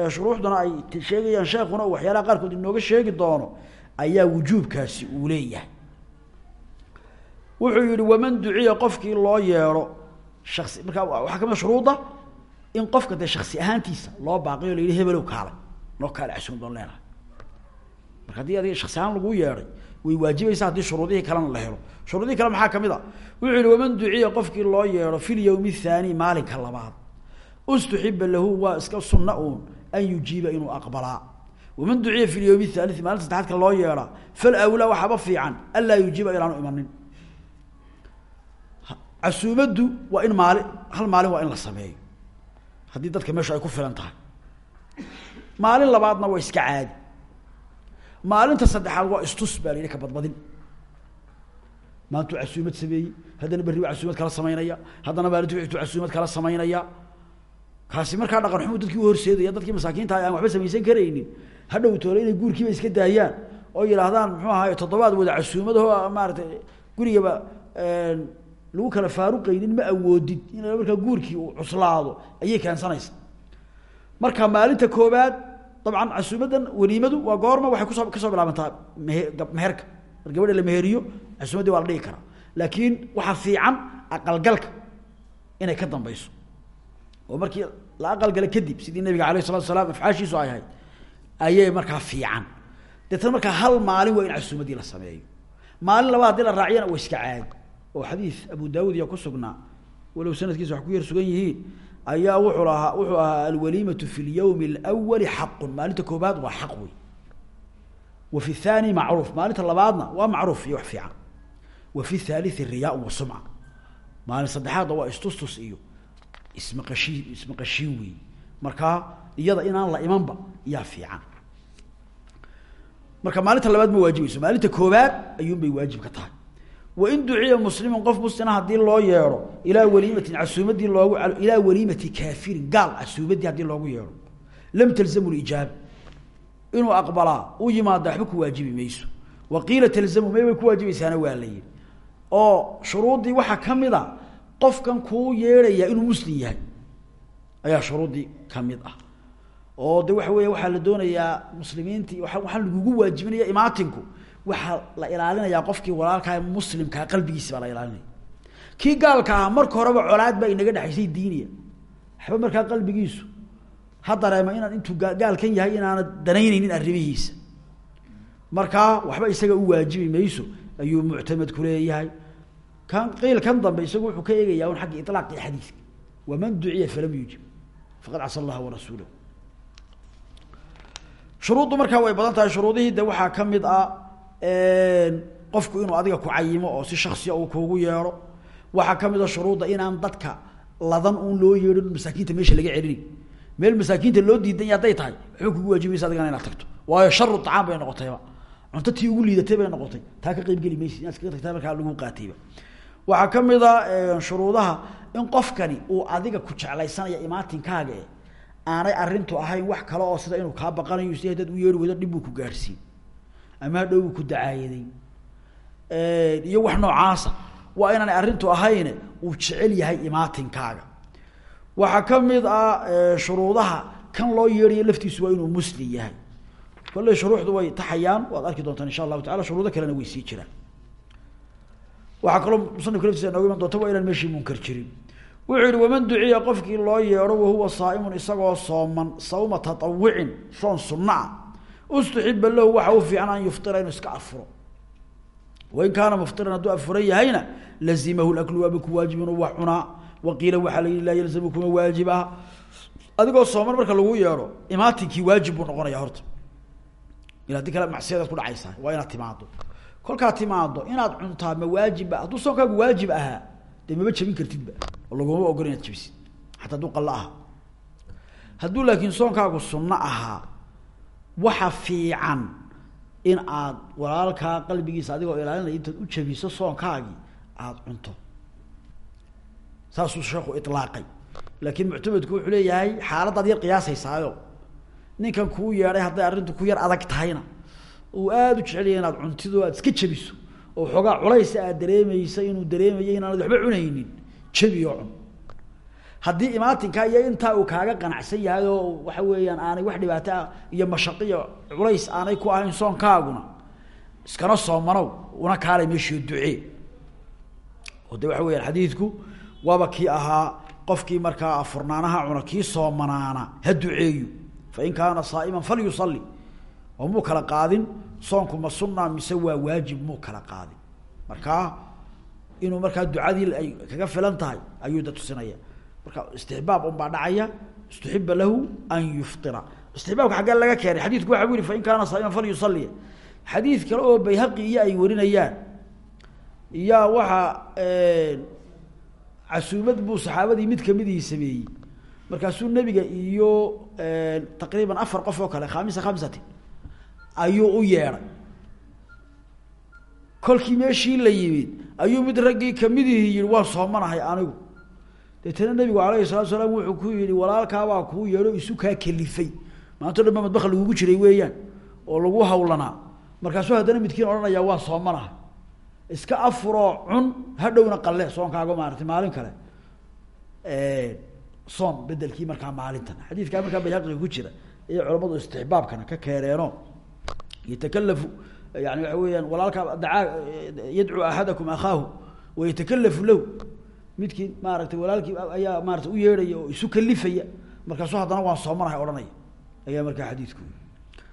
shuruuxduna ay sheegayaan sheekuna waxyaalaha qaarkood inooga sheegi doono ayaa wujuubkaasi uu leeyahay. Wuxuu yihi waman duciya qofkii loo yeedho shasi markaa waxaa ka mid shuruudda in qofka dee shaksi ahaantiisa loo baaqiyo la yihi hebelow kaalay noo kaale casuumad baan leenahay marka haddii adiga shaksi ahaan lagu yeedhay way waajibaysaa haddii shuruudihii kalena la helo. Shuruudihii kale maxaa ka mid wuxuu yihi waman duciya qofkii loo yeedho fi lyawmi athaani maalinka labaad ustuxiba lahu waa iska sunna uun an yujiiba inuu aqbalaa. Waman duciya fi lyawmi athalii maalinta saddexaadka loo yeedhaa fal awlaa waxaaba fiican anlaa yujiiba inaanu imanin. Casuumaddu waa in maalin hal maalin waa in la sameeyo. Haddii dadka meeshu ay ku filan tahay. Maalin labaadna waa iska caadi maalinta saddexaad waa istus baa la yidhi ka badbadin. Maantuu casuumad sameeyey haddana berri waa casuumad kala samaynaya haddana maalintu wixtuu casuumad kala samaynaya. Kaasi markaa dhaqan xumu dadkii u horseedaya dadkii masaakiinta aan waxba samaysan karaynin. Hadhow toole inay guurkiiba iska daayaan oo yidhaahdaan muxuu ahaay toddobaad wada casuumadaho maaratay gurigaba lagu kala faaruqaynin ma awoodid in markaa guurkii uu cuslaado. Ayay keensanaysa. Marka maalinta koobaad dabcan casuumadan weliimadu waa goorma waxay ku soo ka soo bilaabantaa mehe meherka gabadha la meheriyo casuumaddii waa la dhigi karaa laakiin waxaa fiican aqalgalka inay ka dambeyso oo markii la aqalgala kadib sidii nabiga alayh salatu salaam afcaashiisu ay ahayd ayay markaa fiican deetna markaa hal maalin waa in casuumaddii la sameeyo maalin haddii la raaciyana waa iska caadi oo xadiis abu daawud iya ku sugnaa walow sanadkiisa wax ku yar sugan yihiin ayaa wuxuu lahaa wuxuu ahaa alwaliimatu fi lyawmi alawali xaqun. Maalinta koobaad waa xaq wey wa fi thani macruuf. Maalinta labaadna waa macruuf iyo wax fiican. Wa fi thalii riyaa wa sumca. Maalin saddexaadna waa istustus iyo ismaqashiin ismaqashiin wey markaa iyada inaan la imanba yaa fiican. Marka maalinta labaad ma waajibayso maalinta koobaad ayuunbay waajib ka tahay wain duciya muslimun qof muslima haddii loo yeedho ilaa waliimatin casuumadii loogu ilaa waliimati kaafirin gaal casuumadii haddii loogu yeedho. Lam talzamu lijaaba inuu aqbalaa u yimaada waxba ku waajibi mayso. Wa qiila talzamu may ku waajibaysaana waa la oo shuruuddii waxaa ka mid a qofkan kuu yeedhaya inuu muslim yahay ayaa shuruuddii ka mid ah. Oo de waxa weya waxaa la doonayaa muslimiintii waa waxaa lagugu waajibinaya imaatinku waxaa la ilaalinayaa qofkii walaalkaa muslimkaa qalbigiisi baa la ilaalinaya. Kii gaalka ahaa marka horeba colaad baa inaga dhexaysay diiniya. Waxba markaa qalbigiisu ha dareema inaan intuu gaalkan yahay inaana danaynaynin arrimihiisa. Markaa waxba isaga u waajibi mayso ayuu muctamed ku leeyahay. Kan qiil kan dambe isagu wuxuu ka eegayaa un xagga ilaaqi xadiidka waman duciya falam yujib faqad casa allaha warasuulahu shuruuddu markaa way badan tahay. Shuruudihii waxaa ka ah qofku inuu adiga ku cayimo oo si shaksiya uu kuugu yeedho waxaa ka mid a shuruudda inaan dadka ladan uun loo yeedhin masaakiinta meesha laga celini meel masaakiinta loo diidanya hadday tahay waxba kugu waajibaysa adigana inaad tagto. Waayo sharu acaam bay noqotayba cunto ugu liidatay bay noqotay. Taa ka qeybgeli maysi inaad iskaga tagtaa markaa lagu qaatayba waxaa ka mid a shuruudaha in qofkani uu adiga ku jeclaysanaya imaatinkaaga e aanay arrintu ahayn wax kale oo sida inuu kaa baqanayo si haddaad u yeedhi weydo dhib ku gaadhsiin ama hadhow ku dacaayaday. Iyo wax noocaasa. Waa inaanay arrintu ahayne uu jecel yahay imaatinkaaga waxaa ka mid ah shuruudaha kan loo yeedhayo laftiisu waa inuu muslim yahay. Kolley shuruuxdu way taxayaan waad arki doontaan insha allahu tacala shuruudo kalena way sii jiraan. Waxaa kaloo musanifka laftiisa nooga iman doonta waa inaan meeshii munkar jirin. Wuxuu yihi waman duciya qofkii loo yeedho wahuwa saa'imun isagoo sooman sawma taawicin soon sunna ah ustuxiba lahu waxa u fiican an yuftira inuu iska afuro. Wain kaana muftiran hadduu afuran yahayna lazimahu laklu waaba ku waajib inuu wax cunaa. Waqiila waxaa la yihi laa yalzamu kuma waajib ah adigoo sooman marka lagu yeedho imaatinkii waajib buu noqonaya horta. Il haddii kale macsiyadaad ku dhacaysaa waa inaad timaado kolkaad timaado inaad cuntaa ma waajibba. Hadduu soonkaagu waajib ahaa dee maba jebin kartidba oo laguma ogol inaad jebisid xataa hadduu qallo aha hadduu laakiin soonkaagu sunno ahaa waxa fiican in aad walaalkaa qalbigiisa adigoo ilaalinaya intaad u jabiso soonkaagii aada cunto. Saasuu sheekhu ilaaqay laakiin muctamedku wuxuu leeyahay xaaladaad yar qiyaasaysaayo ninkan kuu yeedhay hadday arrintu ku yar adag tahayna uu aada u jecelyahay inaad cuntido aad iska jebiso. Oo xoogaa culaysa aad dareemaysa inuu dareemayo inaanad waxba cunaynin. Jebi oo cun haddii imaatinkaa iyo intaa uu kaaga qanacsan yahay oo waxa weeyaan aanay wax dhibaato ah iyo mashaqiyo culays aanay ku ahayn soonkaaguna iskana soomanow una kaalay meeshio ducee. Oo de waxa weyaan xadiidku waaba kii ahaa qofkii markaa afurnaanaha cuna kii soomanaana ha duceeyo fain kaana saa'iman falyusali oo muu kala qaadin? Soonku ma sunna mise waa waajib muu kala qaadin? Markaa inuu markaa ducadii ay kaga filan tahay ayuu da tusinaya marka istixbaab un baa dhacaya istuxiba lahu an yuftira. Istixbaabka xaggee laga keenay xadiidku waxa bu yihi fain kaana saa'iman falyusaliya xadiid kale oo bayhaqi iyo ay warinayaan iyaa waxaa casuumad buu saxaabadii mid kamidii sameeyey. Markaasuu nebiga iyo taqriiban afar qof oo kale khamisa khamsati ayuu u yeedhay. Kolkii meeshii la yimid ayuu mid raggii kamidihii yihi waan soomanahay anigu deetana nebigu alayhi salatu salaam wuxuu ku yihi walaalkaabaa kuu yeedho isu kaa kelifay. Maanto dhan ba lagugu jiray weeyaan oo lagu hawlanaa. Markaasuu haddana midkiin odhanaya waan soomanahay iska afuroo cun hadhowna qalle soonkaago maaratay maalin kale. Soom bedelkii markaa maalintan. Xadiidkaa markaa bayhaqiga ku jira iyo culamadu istixbaabkana ka keeneeno yatakalafu yani waxa weeyaan walaalkaa dacaa yadcuu axadakum akhaahu wayatakalafu lahu midkii maaragtay walaalkii ayaa maarata u yeedhaya oo isu kalifaya. Markaasuu haddana waan soomanahay odhanaya. Ayaa markaa xadiidku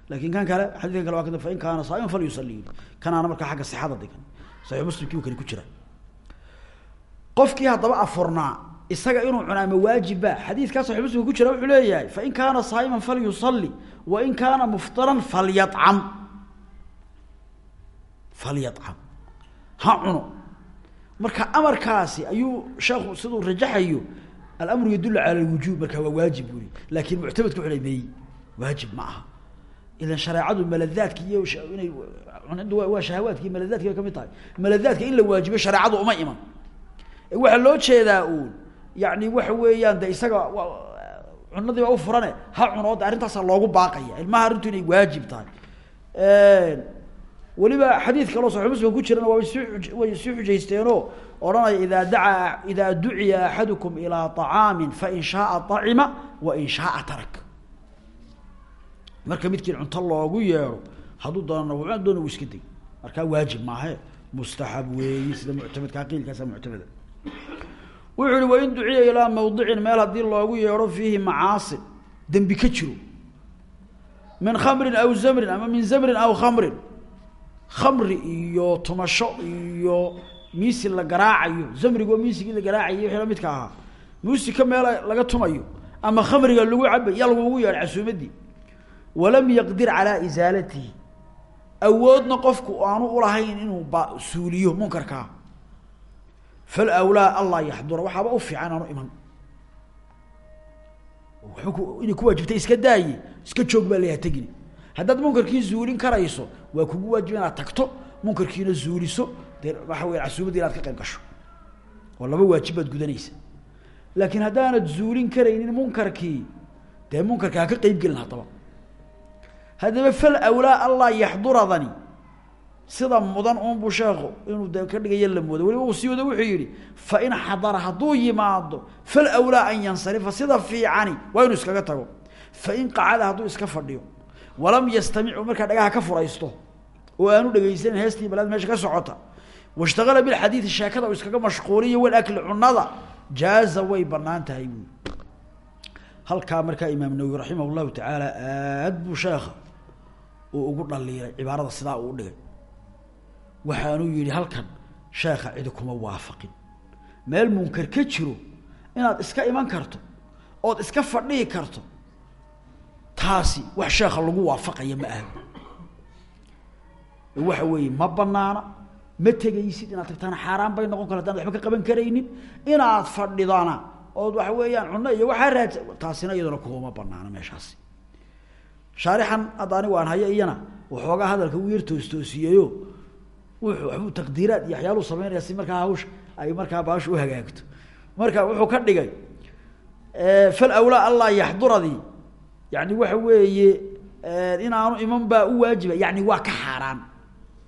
laakiin kan kale xadiidkan kale waa ka fain kaana saaiman falyusali kanaana markaa xagga sixada dhigan. Saxiix muslimkii kani ku jira qofkii haddaba afurnaa isaga inuu cunaa ma waajiba xadiidkaa saxix muslimka ku jira wuxuu leeyahay fain kaana saa'iman falyusali wain kaana muftiran falyacam falyacam ha cuno marka amarkaasi ayuu sheekhu siduu rajaxayo alamru yadulu cala lwujuub marka waa waajib buri laakin muctamadka wuxu meyi waajib ma aha. Ilan shareecadu maladaadka iyo inay waa shahawaadka iyo maladaadki bay tahay. Maladaadka in la waajibo shareecadu uma iman. Waxaa loo jeedaa uun yani waxa weeyaan de isaga cunadii baa u furane ha cuno de arrintaasa loogu baaqaya. Ilmaha arrintu inay waajib tahay weliba xadiid kaloo saxi muslim ku jirana waa si way sii xujaysteeno odhanaya idaa dacaa idaa duciya axadukum ilaa طacaami fain shaaa طacima wain shaaa tarak. Marka midkiin cunto loogu yeedho hadduu doonana w doona u iska day markaa waajib maahe mustaxab weeyi sida muctamedkaa qiilkaasa muctameda wuxuu ihi wain duciya ilaa mawdicin meel haddii loogu yeedho fiihi macaasin dembi ka jiro. Min khamrin aw zamrin ama min zamrin aw khamrin khamri iyo tumasho iyo miisi la garaacayo zamrigo miisigii la garaacayo wixii lamidka ahaa muusika meel laga tumayo ama khamriga lagu cabay yaa lagugu yeedhay casuumadii walam yaqdir calaa isaalatihi awoodna qofku aanu ulahayn inuu ba suuliyo munkarkaa falawlaa anlaa yaxdura waxaaba u fiican aanu iman. Inay ku waajibtay iska daaye iska joog baa tegini haddaad munkarkii zuulin karayso waa kugu waajib inaad tagto munkarkiina zuuliso dee waxa weya casuumadii inaad ka qayb gasho. Oo laba waajib baad gudanaysa. Laakiin haddaanad zuulin karaynin munkarkii dee munkarka ha ka qeyb gelin haddaba. Haddaba fal awlaa allaa yaxduradani sida mudan unbu sheekhu inuu de ka dhigaya la moodo waliba uu sii wado wuxuu yihi fain xadara hadduu yimaado fal awlaa an yansarifa sida fiicani waa inuu iskaga tago. Fain qacada hadduu iska fadhiyo walam yastamicu markaa dhagaha ka furaysto oo aanu dhegeysanin heestii balaad meesha ka socota. Washtagala bilxadiidi sheekada uu iskaga mashquuliyo walakli cunada jaaza way bannaan tahay buui halkaa markaa imaam nawowi raximah llahu tacaala aad buu sheekha uu ugu dhaliilay cibaarada sidaa uu dhigay. Waxaanuu yihi halkan sheekha cidi kuma waafaqin. Meel munkar ka jiro inaad iska iman karto ood iska fadhihi karto taasi wax sheekha lagu waafaqaya ma aha waxa weeye ma banaana ma tegaysid inaad tagtaana xaaraan bay noqon kar hadaan waxba ka qaban karaynin. Inaad fadhidana ood waxa weeyaan cuno iyo waxaa raadsa taasina iyaduna kuuma banaana meeshaasi. Shaarixan hadda anigu aan iyana waxoogaa hadalka u toostoosiyeyo wuxuu waxbuu taqdiiraad iyo waxyaaluu sameynaya si markaa hawsha ay markaa baasha u hagaagto. Marka wuxuu ka dhigay fal awlaa allaa yaxduradii yani waxa weeye inaanu iman baa u waajiba. Yani waa ka xaaraan.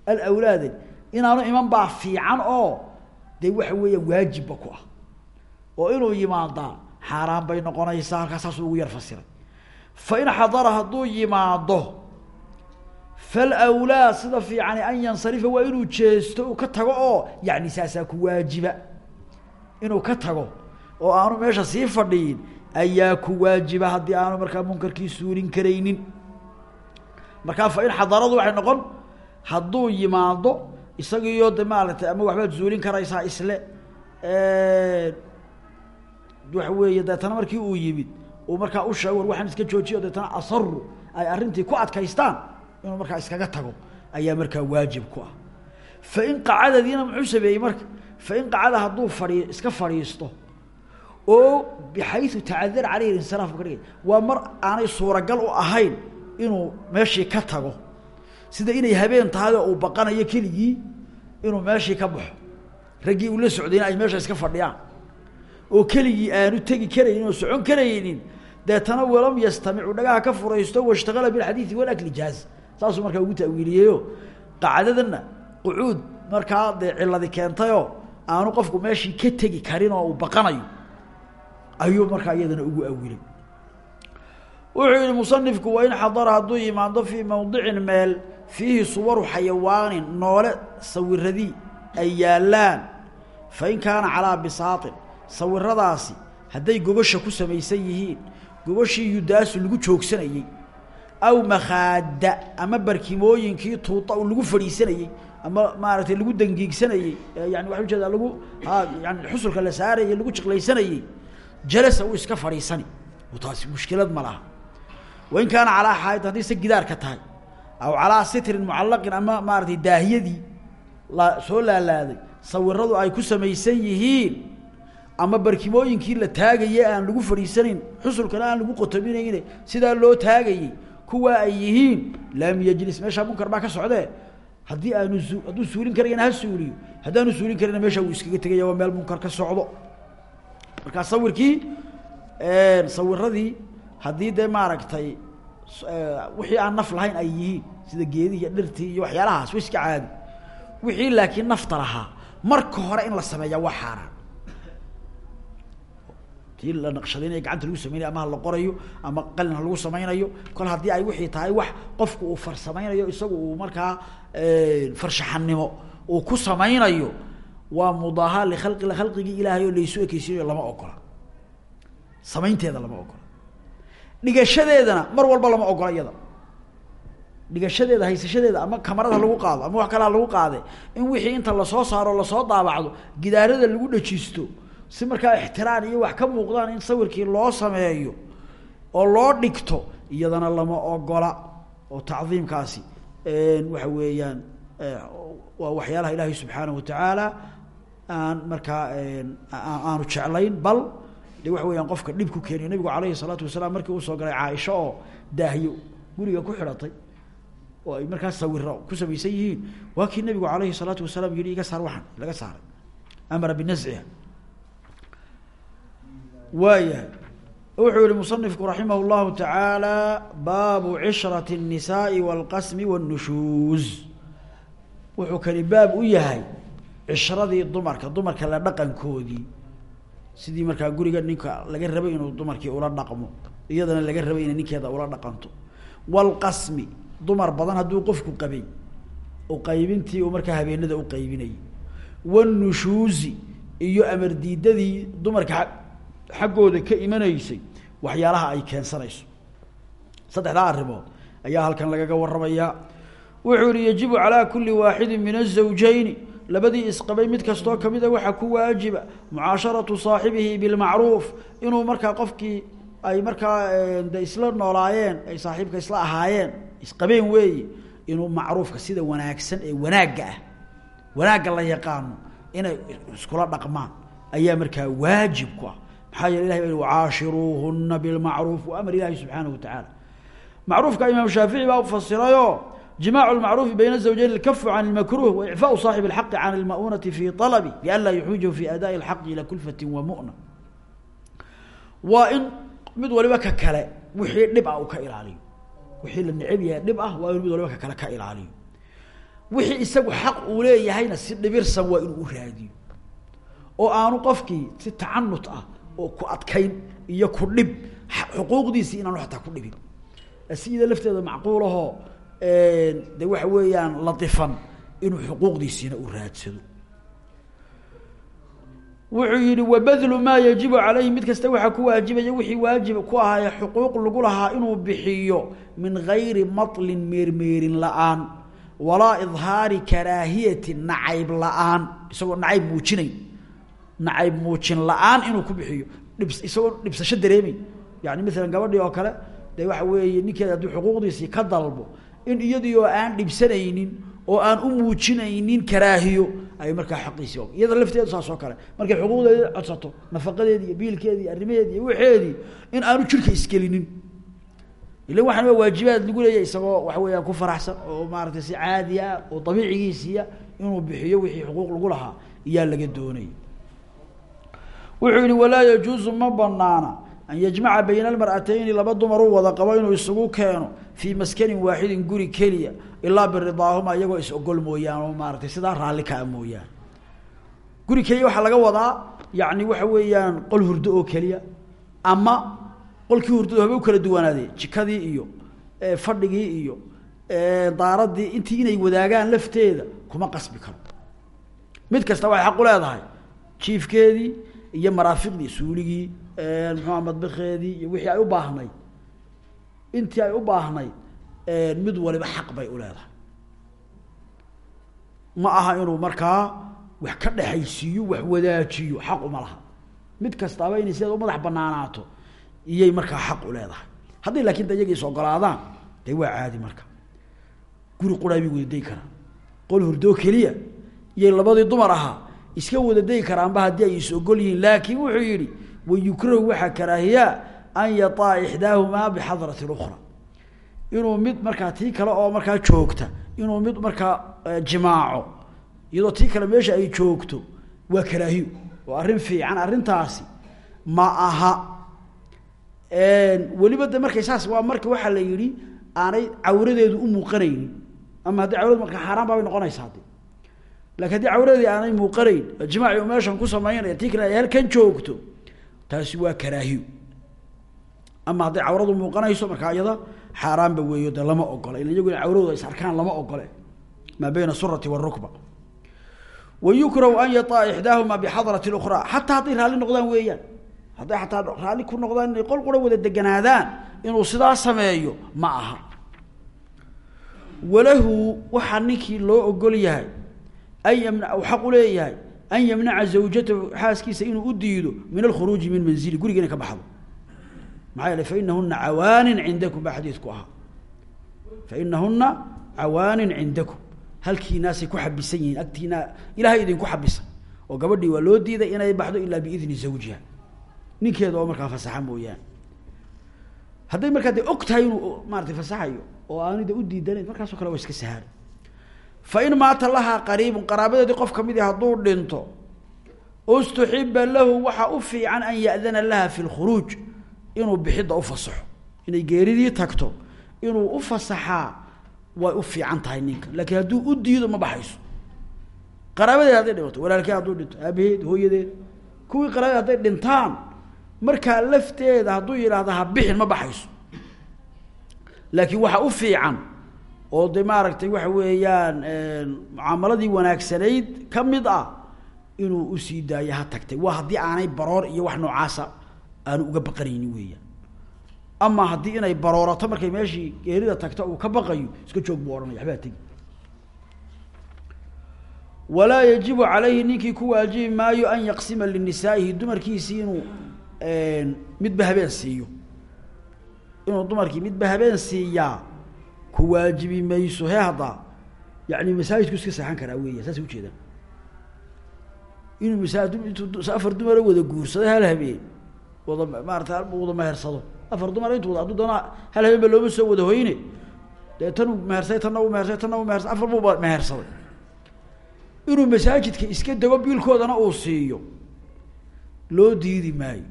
Alawlaada inaanu iman baa fiican oo dee waxa weeya waajibba ku ah. Oo inuu yimaadaa xaaraan bay noqonaysaa halkaas saasuu ugu yar fasiray. Fain xadara hadduu yimaado falawlaa sida fiicani an yansarifa waa inuu jeesto uu ka tago oo yani saasaa ku waajiba. Inuu ka tago oo aanu meesha sii fadhiyin ayaa ku waajiba haddii aanu markaa munkarkii suulin karaynin. Markaa fa in xadaradu waxay noqon hadduu yimaado isagiiyo de maaragtay ama waxbaad suulin karaysaa isle waxa weeye deetana markii uu yimid uu markaa u sheego war waxaan iska joojiyo deetana asaru ay arrintii ku adkaystaan inuu markaa iskaga tago ayaa markaa waajib ku ah. Fain qacadadiina muxuu sameeyey marka? Fain qacada hadduu fadhii iska fadhiisto oo bixayu tacadar caleyhi insiraaf ka dhigay. Waa mar aanay suuragal u ahayn inuu meeshii ka tago. Sida inay habeen tahay oo uu baqanayo keligii inuu meeshii ka baxo. Raggii uu la socdayna ay meesha iska fadhiyaan. Oo keligii aanu tegi karaynin oo socon karaynin deetana walam yastamicu dhagaha ka furaysto washtagala bilxadiidi walakli jaaz. Saasuu markaa ugu ta'wiiliyeyo qacdadana qucuud markaa dee ciladi keentayoo aanu qofku meeshii ka tegi karin oo uu baqanayo ayuu markaa iyadana ugu awilay wuxuu yihi musanifku wain xadara hadduu yimaado fii mawdicin meel fiihi suwaru xayawaanin noole sawiradii ay yaallaan fain kaana calaa bisaatin sawiradaasi hadday gogosha ku samaysan yihiin gogoshii yudaasu lagu joogsanayey aw makhaada ama barkimooyinkii tuuta u lagu fadhiisanayey ama maaragtay lagu dangiigsanayey yani waxa u jeedaa lagu yani xusulka la saarayey lagu jiqlaysanayey jalasa uu iska fadhiisani. Taasi mushkilad ma laha. Wain kaana calaa xaaid haddii se gidaarka tahay aw calaa sitrin mucallaqin ama maaratay daahiyadii la soo laalaaday sawiradu ay ku samaysan yihiin ama barkimooyinkii la taagaye aan lagu fadhiisanayn xusulkana aan lagu qotominayne sidaa loo taagayey kuwaa ay yihiin lam yejlis meeshaa munkar baa ka socdee haddii aanu hadduu suulin karayana ha suuliyo haddaanu suulin karayna meesha wuu iskaga tegaya meel munkar ka socdo markaa sawirkii sawiradii haddii dee maaragtay wixii aan naf lahayn ay yihiin sida geedihi dhirtii iyo waxyaalahaas wa iska caadi. Wixii laakiin nafta lahaa marka hore in la sameeyaa waa xaaraan. Tii la naqshadaynayo gacanta lagu sameynaya ama la qorayo ama qalin lagu samaynayo kol haddii ay wixii tahay wax qofku uu farsamaynayo isagu uu markaa farshaxanimo uu ku samaynayo waa mudaaha likhalqi khalqigii ilaahay oo laysu ekeysiinayo lama ogola. Samaynteeda lama ogola. Dhigashadeedana mar walba lama ogola iyada. Dhigashadeeda haysashadeeda ama kamarada lagu qaado ama wax kalea lagu qaade in wixii inta la soo saaro la soo daabacdo gidaarada lagu dhajisto si markaa ixtiraan iyo wax ka muuqdaan in sawirkii loo sameeyo oo loo dhigto iyadana lama ogola. Oo tacdiimkaasi waxa weeyaan waa waxyaalaha ilaahay subxaanahu watacaala aan markaa aanu jeclayn bal de waxa weyaan qofka dhib ku keeniyo nabigu alayhi الsalaatu wasalaam markii uu soo galay caaisha oo daahiyo guriga ku xidhatay oo ay markaa sawiro ku samaysan yihiin waa kii nabigu alayhi الsalaatu wasalaam yihi iga saar waxan laga saaray amara binasciha waayahay wuxuu yihi musanifku raximah اllahu taعaalى baabu cishraة الnisaءi wاlqasmi wالnushuuz wuxuu kani baab u yahay cishradii dumarka dumarka la dhaqankoodii. Sidii markaa guriga ninka laga rabay inuu dumarkii ula dhaqmo iyadana laga rabay inay ninkeeda ula dhaqanto. Walqasmi dumar badan hadduu qofku qabay oo qaybintii uu markaa habeenada u qaybinayay. Wanushuuzi iyo amar diidadii dumarka xaggooda ka imanaysay waxyaalaha ay keensanayso. Saddexdaa arrimood ayaa halkan lagaga waramayaa wuxuu yihi yajibu calaa kuli waaxidi min azawjayni labadii isqabay mid kastoo kamida waxaa ku waajiba mucaasharatu saaxibihi bilmacruuf inuu markaa qofkii ay markaa de isla noolaayeen ay saaxiibka isla ahaayeen isqabeen weeye inuu macruufka sida wanaagsan ee wanaagga ah wanaagga la yaqaano inay iskula dhaqmaan ayaa markaa waajib ku ah. Maxaa yeele ilahay baa bilmacruuf waa amar ilaahi subxaanahu watacaala macruufka imaam shaafici baa ufasirayo جماع المعروف بين الزوجين الكف عن المكروه وإعفاء صاحب الحق عن المؤونة في طلبه لئلا يحوجه في أداء الحق إلى كلفة ومؤنة وإن mid waliba ka kale wixii dhib ah uu ka ilaaliyo wixii la necab yahay dhib ah waa in mid waliba ka kale ka ilaaliyo wixii isagu xaq uu leeyahayna si dhibirsan waa inuu u raadiyo oo aanu qofkii si tacanut ah oo ku adkayn iyo ku dhib xuquuqdiisii inaanu xataa ku dhibin sida lafteeda macquulahoo de waxa weeyaan latifan inuu xuquuqdiisiina u raadsado. Wuxuu yihi wabadlu maa yajibu calayhi mid kasta waxaa ku waajibaya wixii waajib ku ahaaye xuquuq lagu lahaa inuu bixiyo min gayri matlin meermeerin la'aan walaa karaahiyati nacayb la'aan isagoo nacayb muujinayn nacayb muujin la'aan inuu ku bixiyo dhib isagoo dhibsasho dareemay yani maalan gabadhii oo kale dee waxa weeye ninkeeda hadduu xuquuqdiisii ka dalbo in iyadii oo aan dhibsanaynin oo aan u muujinaynin karaahiyo ay markaa xaqiisi og iyada lafteedu saas oo kale. Markay xuquuqdeedi codsato nafaqadeedi iyo biilkeedi iyo in aanu jirka isgelinin ila waxaan waa waajibaad lagu leeyahy isagoo waxa weeyaan ku faraxsan oo maaragtay si caadi ah oo dabiicigiisiiya inuu bixiyo wixii xuquuq lagu lahaa iyaa laga doonay. Wuxuu yihi walaa yajuuzu ma banaana an yajmaca bayna almar'atayni laba dumaruu wada qabo inuu isugu keeno fii maskanin waaxidin guri keliya ilaa biridaahuma iyagoo is ogol mooyaan oo maaratay sidaa raalli kaa mooyaan guri keliya waxaa laga wadaa yani waxa weeyaan qol hurdo oo keliya ama qolkii hurdado haba u kala duwanaadee jikadii iyo fadhigii iyo daaradii intii inay wadaagaan lafteeda kuma qasbi karo. Mid kasta waxay xaq u leedahay jiifkeedii iyo maraafiqdii suuligii muxuua madbikeedii iyo wixii ay u baahnayd intii ay u baahnayd mid waliba xaq bay u leedahay. Ma aha inuu markaa wax ka dhexaysiiyo wax wadaajiyo xaq uma laha. Mid kastaaba inay sideeda u madax banaanaato iyay markaa xaq u leedahay. Hadday laakiin da iyagii is ogolaadaan waa caadi marka. Guri quraa bay wadaday karaan qol hurdoo keliya iyay labadii dumar ahaa iska wadaday karaanba haddii ay is ogol yihiin laakiin wuxuu yidhi wayukrahu waxaa karaahiyaa an yataa ixdaahumaa bixadrati اlukra inuu mid markaa tii kale oo markaa joogta inuu mid markaa jimaaco iyadoo tii kale meesha ay joogto waa karaahiyo oo arrin fiican arrintaasi ma aha. Weliba de markay saas waa marka waxaa la yidhi aanay cawradeedu u muuqanaynin. Ama haddii cawradu marka xaaraan baabay noqonaysaa de laakiin haddii cawradeedii aanay muuqanayn jimaaci meeshan ku samaynaya tii ay halkan joogto taasi waa karaahiyo ama hadday cawradu muuqanayso markaa iyada xaaraanba weeyo de lama ogola. Ila iyagu cawradooda is arkaan lama ogole maa bayna surati warukba wayukrahu an yataa ixdaahuma bixadrati اlukraa xataa hadday raalli noqdaan weeyaan. Hadday xataa raalli ku noqdaan inay qol qura wada deganaadaan inuu sidaa sameeyo ma aha. Walahu waxaa ninkii loo ogol yahay an yamna u xaq u leeyahay an yamnaca zawjatahu xaaskiisa inuu u diido min alkhuruuji min manzili. Guriga inay ka baxdo maxaa yeele fainahuna cawaanin cindakum baa xadiidku ahaa. Fainahuna cawaanin cindakum. Halkiinaasay ku xabisan yihiin agtiina ilahay idinku xabisan oo gabadhii waa loo diiday inay baxdo ilaa biidni zawjiha. Ninkeeda oo markaa fasaxa mooyaane. Hadday markaa de og tahay inuu maaratay fasaxayo oo aanu de u diidanayn markaasoo kale waa iska sahaara fain maata lahaa qariibun qaraabadeedii qof ka mid i hadduu dhinto ustuxiba lahu waxaa u fiican an ya'dana inuu bixidda fasaxo inay geeridii tagto inuu u fasaxaa way u fiican tahay ninka. Laakiin hadduu u diido ma baxayso. Qaraabadeed hadday dhimato walaalkeed hadduu dhinto aabaheed hooyadeed. Kuwii qaraabadeed hadday dhintaan markaa lafteeda hadduu yidhaahda ha bixin ma baxayso. Laakiin waxaa u fiican oo de maaragtay waxa weeyaan mucaamaladii wanaagsanayd ka mid ah inuu u sii daayo ha tagtay. Waa haddii aanay baroor iyo wax noocaasa aanu uga baqanaynin weeyaan. Ama haddii inay baroorato markay meeshii geerida tagto uu ka baqayo iska joog buu ohanaya waxbaa tegi. Walaa yajibu calayhi ninkii ku waajibi maayo an yaqsima linisaa'ihi dumarkiisii inuu midba habeen siiyo. Inuu dumarkii midba habeen siiyaa ku waajibi mayso he haddaa yani masaajidku iska seexan karaa weya saasay ujeedaan inuu masaajid intuu afar dumara wada guursado hal habeen wada maarata wada mehersado. Afar dumar intu wada hadduu doona hal habeen looma soo wada hoyne. Dee tan u mehersaday tanna u mehersaday tanna u mehersaday afar buuba mehersaday. Inuu masaajidka iska dego biilkoodana uu siiyo. Loo diidi maayo.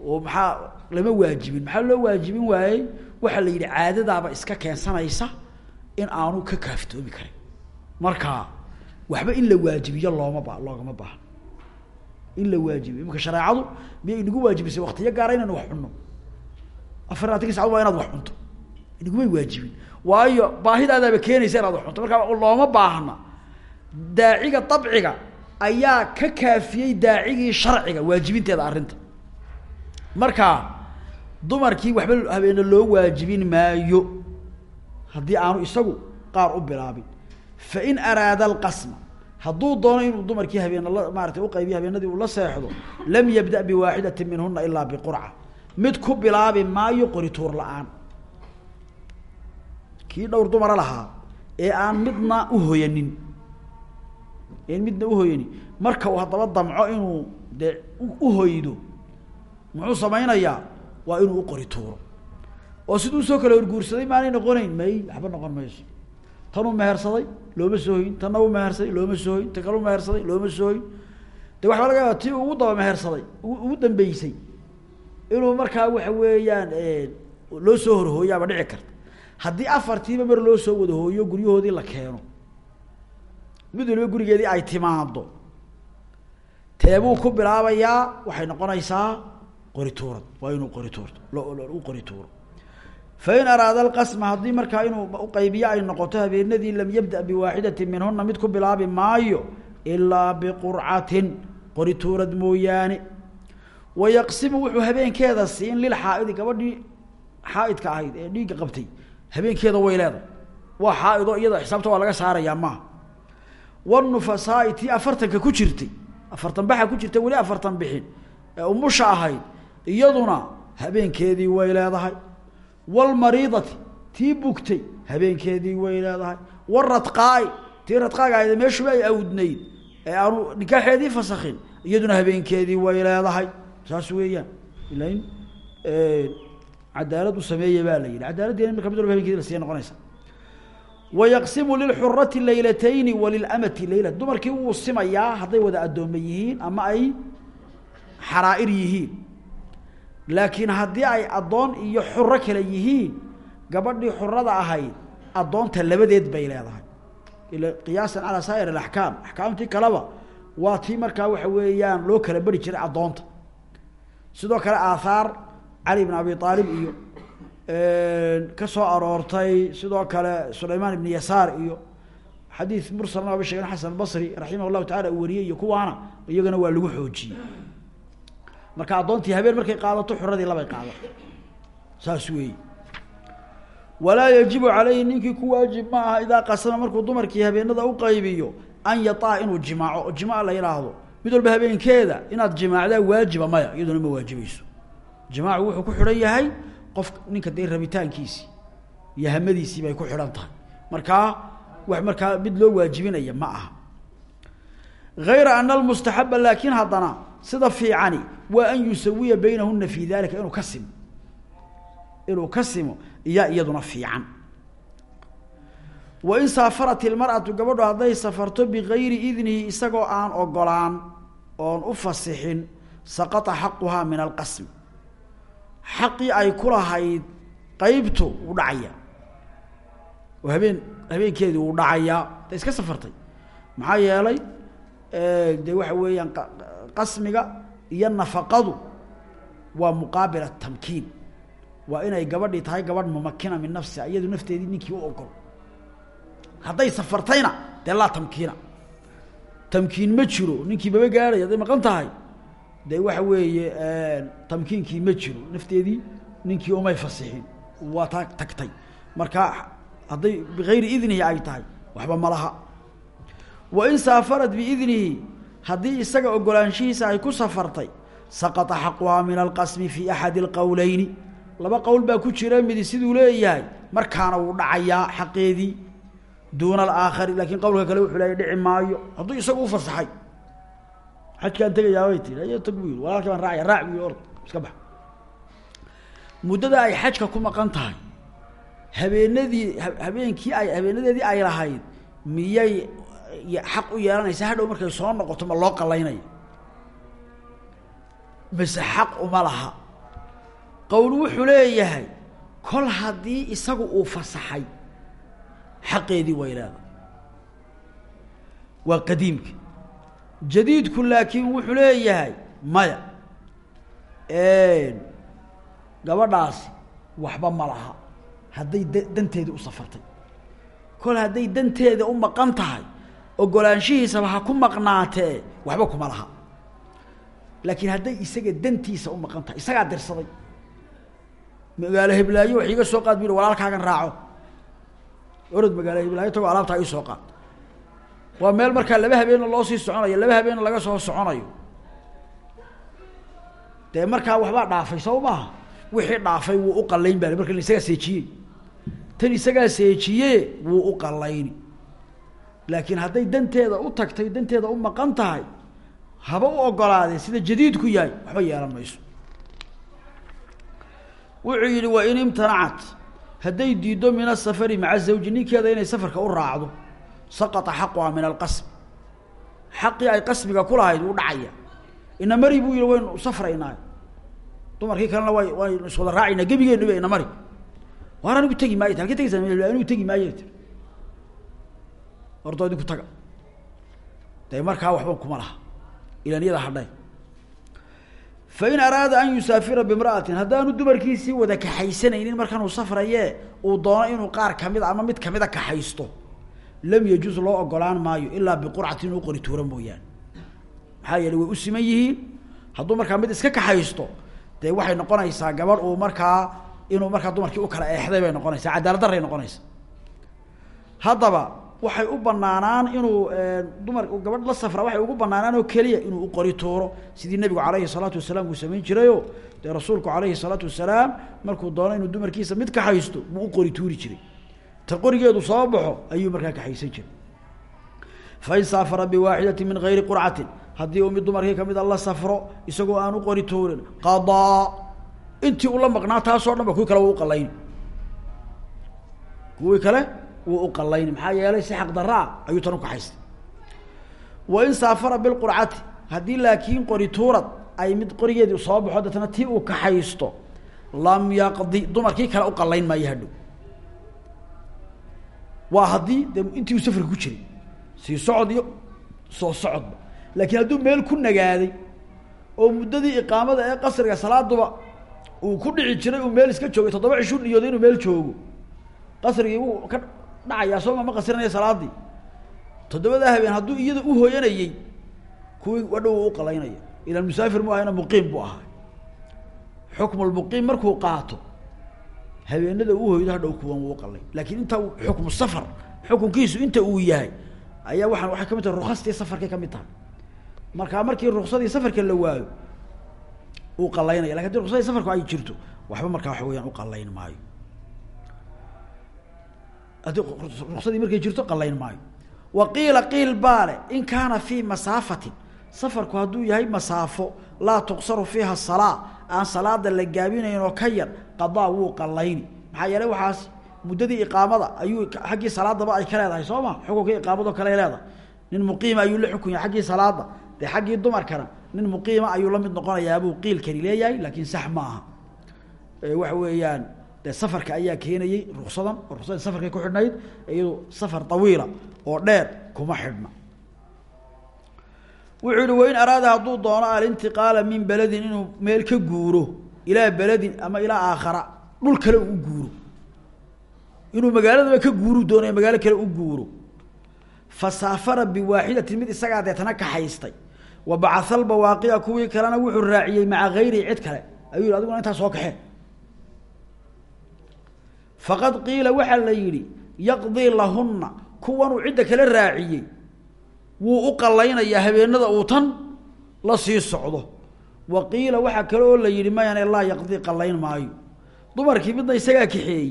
Oo maxaa lama waajibin. Maxaa loo waajibin waayey? Waxaa la yidhi caadadaaba iska keensanaysa in aanu ka kaaftoomi karin. Marka waxba in la waajibiyo looma ba loogama baahno in la waajibiyo imika shareecadu miyay inagu waajibisay? Waktiyo gaara inaynu wax cunno. Afar labatanki sacad waa inaad wax cunto. Inagumay waajibin. Waayo baahidaadaaba keenaysa inaad wax cunto. Marka looma baahna. Daaciga dabciga ayaa ka kaafiyey daacigii sharciga waajibinteeda arrinta. Marka dumarkii waxba habeene loo waajibin maayo. Haddii aanu isagu qaar u bilaabin. Fain araada alqasma hadduu doono inuu dumarkii habeen la maaratay uqaybiyo habeenadii uu la seexdo lam yabda biwaaxidati minhuna ilaa biqurca. Mid ku bilaabi maayo qorituur la'aan. Kii dhowr dumara lahaa ee aan midna uhoyanin en midna uhoyanin marka uu haddaba damco inuu dee uhoydo muxuu samaynayaa? Waa inuu uqori tuuro oo siduu soo kala horguursaday maanay noqonayn may waxba noqon mayso tanuu mehersaday looma soo hoyin. Tanna u mehersaday looma soo hoyin. Ta u mehersaday looma soo hoyin. De waxaa laga yaaba tii ugu daba mehersaday ugu dambeysay inuu markaa waxa weeyaan loo soo horhooyaaba dhici karta. Haddii afartiiba mar loo soo wada hooyo guryahoodii la keeno. Mid waliba gurigeedii ay timaado teebuu ku bilaabayaa waxay noqonaysaa qori tuurad waa inuu qori tuurto u qori tuuro fain araada alqasma haddii markaa inuu uqaybiyo ay noqoto habeenadii lam yabda biwaaxidati minhuna mid ku bilaabi maayo ilaa biqurcatin qori tuurad mooyaane wayaqsimu wuxuu habeenkeeda siin lilxaaidi gabadhii xaaidka ahayd ee dhiigga qabtay habeenkeeda way leedahay waa xaaido iyada xisaabta waa laga saarayaa maaha wanufasaai tii afartanka ku jirtay afartan baxa ku jirta weli afartan bixin ee umusha ahayd iyaduna habeenkeedii way leedahay wlmariidati tii bugtay. Habeenkeedii way leedahay. Waradqaai tii radqaaga ahayd meeshuba ay awdnayd ee aanu nikaaxeedii fasakin iyaduna habeenkeedii way leedahay. Saas weeyaan. Ila in cadaalad u baa la yidhi. Cadaaladdeena marka mid walba habenkeedi la siiya noqonaysa. Wayaqsimu lilxurati laylatayni walilamati layla. Dumarkii wuu simayaa hadday wada addooma yihiin ama ay laakiin haddii ay addoon iyo xuro kale yihiin gabadhii xurada ahayd addoonta labadeed bay leedahay. Ila qiyaasan calaa saa'ir alaxkaam axkaamtii kaleba waa tii markaa waxa weeyaan loo kala beri jiray addoonta. Sidoo kale aathaar cali bn abi aalib iyo ka soo aroortay sidoo kale sulaymaan ibn yasaar iyo xadiid mursalna waaba sheegen xasan albasri raximah llahu tacala uu wariyey kuwaana iyagana waa lagu xoojiyey marka addoontii habeen markay qaadato xuradii labay qaada saas weeye walaa yajibu calayhi ninkii ku waajib ma aha idaa qasama markuu dumarkii habeenada uqaybiyo an yataa inuu jimaaco. Oo jimac la yidhaahdo mid walba habeenkeeda inaad jimaacdaa waajiba maya iyaduna ma waajibayso jimaacu wuxuu ku xidhan yahay qof ninka dee rabitaankiisii iyo hamadiisii bay ku xidhan tahay. Markaa wax markaa mid loo waajibinaya ma aha. Hayra ana almustaxaba laakiin haddana sida fiicani waa an yusawiya baynahuna fi dalika inuu ka simo. Inuu ka simo iyaa iyaduna fiican. Wain saafarat ilmar'atu gabadhu hadday safarto bigayri idnihi isagoo aan ogolaan oon u fasixin saqata xaquhaa min alqasm. Xaqii ay ku lahayd qeybtu wuu dhacaya. Oo habeen habeenkeedii wuu dhacayaa iska safartay. Maxaa yeelay dee waxa weeyaan qasmiga iyo nafaqadu waa muqaabil atamkiin waa inay gabadhii tahay gabadh mumakina min nafsiha iyadu nafteedii ninkii u ogol hadday safartayna dee laa tamkiina. Tamkiin ma jiro ninkii maba gaadhay hadday maqan tahay dee waxa weeye tamkiinkii ma jiro. Nafteedii ninkii umay fasixin waa taa tagtay. Marka hadday bigayri idnihi ay tahay waxba ma laha. Wain saafarat biidnihi haddii isaga ogolaanshihiisa ay ku safartay saqata xaquhaa min alqasmi fi axadi alqowleyni laba qowl baa ku jira midi siduu leeyahay markaana wuu dhacayaa xaqeedii. Duuna alaakhari laakiin qowlka kale wuxuu leeya dhici maayo. Hadduu isagu u fasaxay xajkaan tegayaa bay tii ayo tag bu yiri walaalkii baan raacaya raac bu ord iska bax. Muddada ay xajka ku maqan tahay habeenadii habeenkii ay habeenadeedii ay lahayd miyay xaq u yeelanaysa hadhow markay soo noqoto ma loo qalaynaya mise xaq uma laha. Qowl wuxuu leeyahay kol haddii isagu uu fasaxay xaqeedii way waa qadiimka. Jadiidku laakiin wuxuu leeyahay maya gabadhaasi waxba ma laha. Hadday danteedii u safartay. Kol hadday danteeda u maqan tahay ogolaanshihiisaba ha ku maqnaatee waxba kuma laha. Laakiin hadday isaga dantiisa u maqan tahay isagaa dirsaday. Magaalo heblaayo wax iiga soo qaad bu walaalkaagan raaco. Orod magaalo heblaayo tagoo alaabtaa ii soo qaad. Waa meel markaa laba habeenna loo sii soconayo laba habeenna laga soo soconayo. Dee markaa waxbaa dhaafay soo maaha? Wixii dhaafay wuu u qalayn baa marka isagaa seejiyey. Tan isagaa seejiye wuu u qalayni laakiin hadday danteeda u tagtay danteeda u maqan tahay haba u ogolaadee sida jadiidku yahay waxba yeelan mayso. Wuxuu yihi wa in imtanacat. Hadday diiddo min asafari maca zawji ninkeeda inay safarka u raacdo saqata xaquha min alqasb. Xaqii ay qasbiga ku lahayd wuu dhacaya. Ina mari buu yihi waynu safraynaa dumarkii kalena way waynu iswada raacaynaa gebigeenu ba ina mari. Waar anigu tegi maayo halkee tegeysaa anigu tegi maayo tir ordoo idinku taga. Dee markaa waxba kuma laha. Ilan iyada hadhay. Fain araada an yusaafira bimra'atin haddaanu dumarkiisii wada kaxaysanaynin markanuu safraye uu doono inuu qaar ka mid ama mid kamida kaxaysto. Lam yajuz loo ogolaan maayo ilaa biqurcatin inuu qori tuura mooyaane. Maxaa yeelay way u siman yihiin. Hadduu markaa mid iska kaxaysto dee waxay noqonaysaa gabadh uu markaa inuu markaa dumarkii u kala eexday bay noqonaysaa cadaalad daray noqonaysa haddaba waxay u banaanaan inuu dumar gabadh la safra waxay ugu banaanaan oo keliya inuu uqori tuuro sidii nebigu calayhi salaatu wasalaam uu samayn jirayo dee rasuulku calayhi salaatu wasalaam markuu doono inuu dumarkiisa mid kaxaysto buu uqori tuuri jiray. Ta qorigeedu soo baxo ayuu markaa kaxaysan jiray. Fain saafara biwaaxidati min gayri qurcatin haddii uu mid dumarkii ka mid a la safro isagoo aan uqori tuurin qadaa intii ula maqnaa taasoo dhan ba kuwii kale wuu uqalayni kuwii kale wuu uqalayni maxaa yeelay si xaq daraa ayuu tan ukaxaystay wa in saafara bilqurcati haddii laakiin qori tuurad ay mid qorigeedii soo baxo deetna tii uu kaxaysto lam yaqdi dumarkii kale uqalayn maayo hadhow. Waa haddii de intii uu safarka ku jiray sii socod iyo soo socodba. Laakiin hadduu meel ku nagaaday oo muddadii iqaamada ee qasriga salaaduba uu ku dhici jiray uu meel iska joogay toddoba cishuu niyooday inuu meel joogo qasrigii wuu ka dhacayaa sooma ma qasrinaya salaadii. Toddobadaa habeen hadduu iyada u hooyanayey kuwii wadhow u uqalaynaya ilaan musaafir mu ahayna muqiim buu ahaa. Xukmulmuqiim markuu qaato habeenada u hoydo hadhow kuwan wuu uqalay laakiin inta xukmu safar xukunkiisu inta uu yahay ayaa waaan waxay ka mid tahay rukstii safarkay ka mid tahay. Markaa markii ruksadii safarka la waayo uu qalaynaya. Lakin haddii safarku ay jirto waxba markaa waxa weyaan uqalayn maayo haddii ruksadii markay jirto qalayn maayo. Wa qiila qiil baale in kaana fii masaafatin safarku hadduu yahay masaafo laa tuqsaru fiiha salaa aan salaada la gaabinayn ka yar qadaa wuu qalayni maxaa yeelay waxaas muddadii iqaamada ayuu xaggii salaadaba ay ka leedahay soo ma? Xukunkii iqaamadoo kale ay leedahay. Nin muqiima ayuu la xukun yahay xaggii salaada dee xaggii dumarkana nin muqiima ayuu la mid noqonayaabuu qiilkani leeyahay laakiin sax ma aha. Waxa weeyaan dee safarka ayaa keenayey ruksadan oo ruksadii safarkay ku xidhnayd iyado safar tawiila oo dheer kuma xidhna. Wuxuu yihi wain araada hadduu doono alintiqaala min beledin inuu meel ka guuro ilaa beledin ama ilaa aakhara dhul kale u guuro. Inuu magaaladaba ka guuru doonayo magaalo kale u guuro. Fa saafara biwaaxidatin mid isagaa deetana kaxaystay wa bacatha albawaaqiya kuwii kalena wuxuu raaciyey maca gayrihi cid kale. Ayuu adiguna intaa soo kaxee faqad qiila waxaa la yidhi yaqdii lahunna kuwanuu cidda kale raaciyey wuu u qalaynayaa habeenada uu tan la sii socdo. Wa qiila waxaa kale oo la yidhi mayane laa yaqdii qalayn maayo. Dumarkii midna isagaa kaxeeyey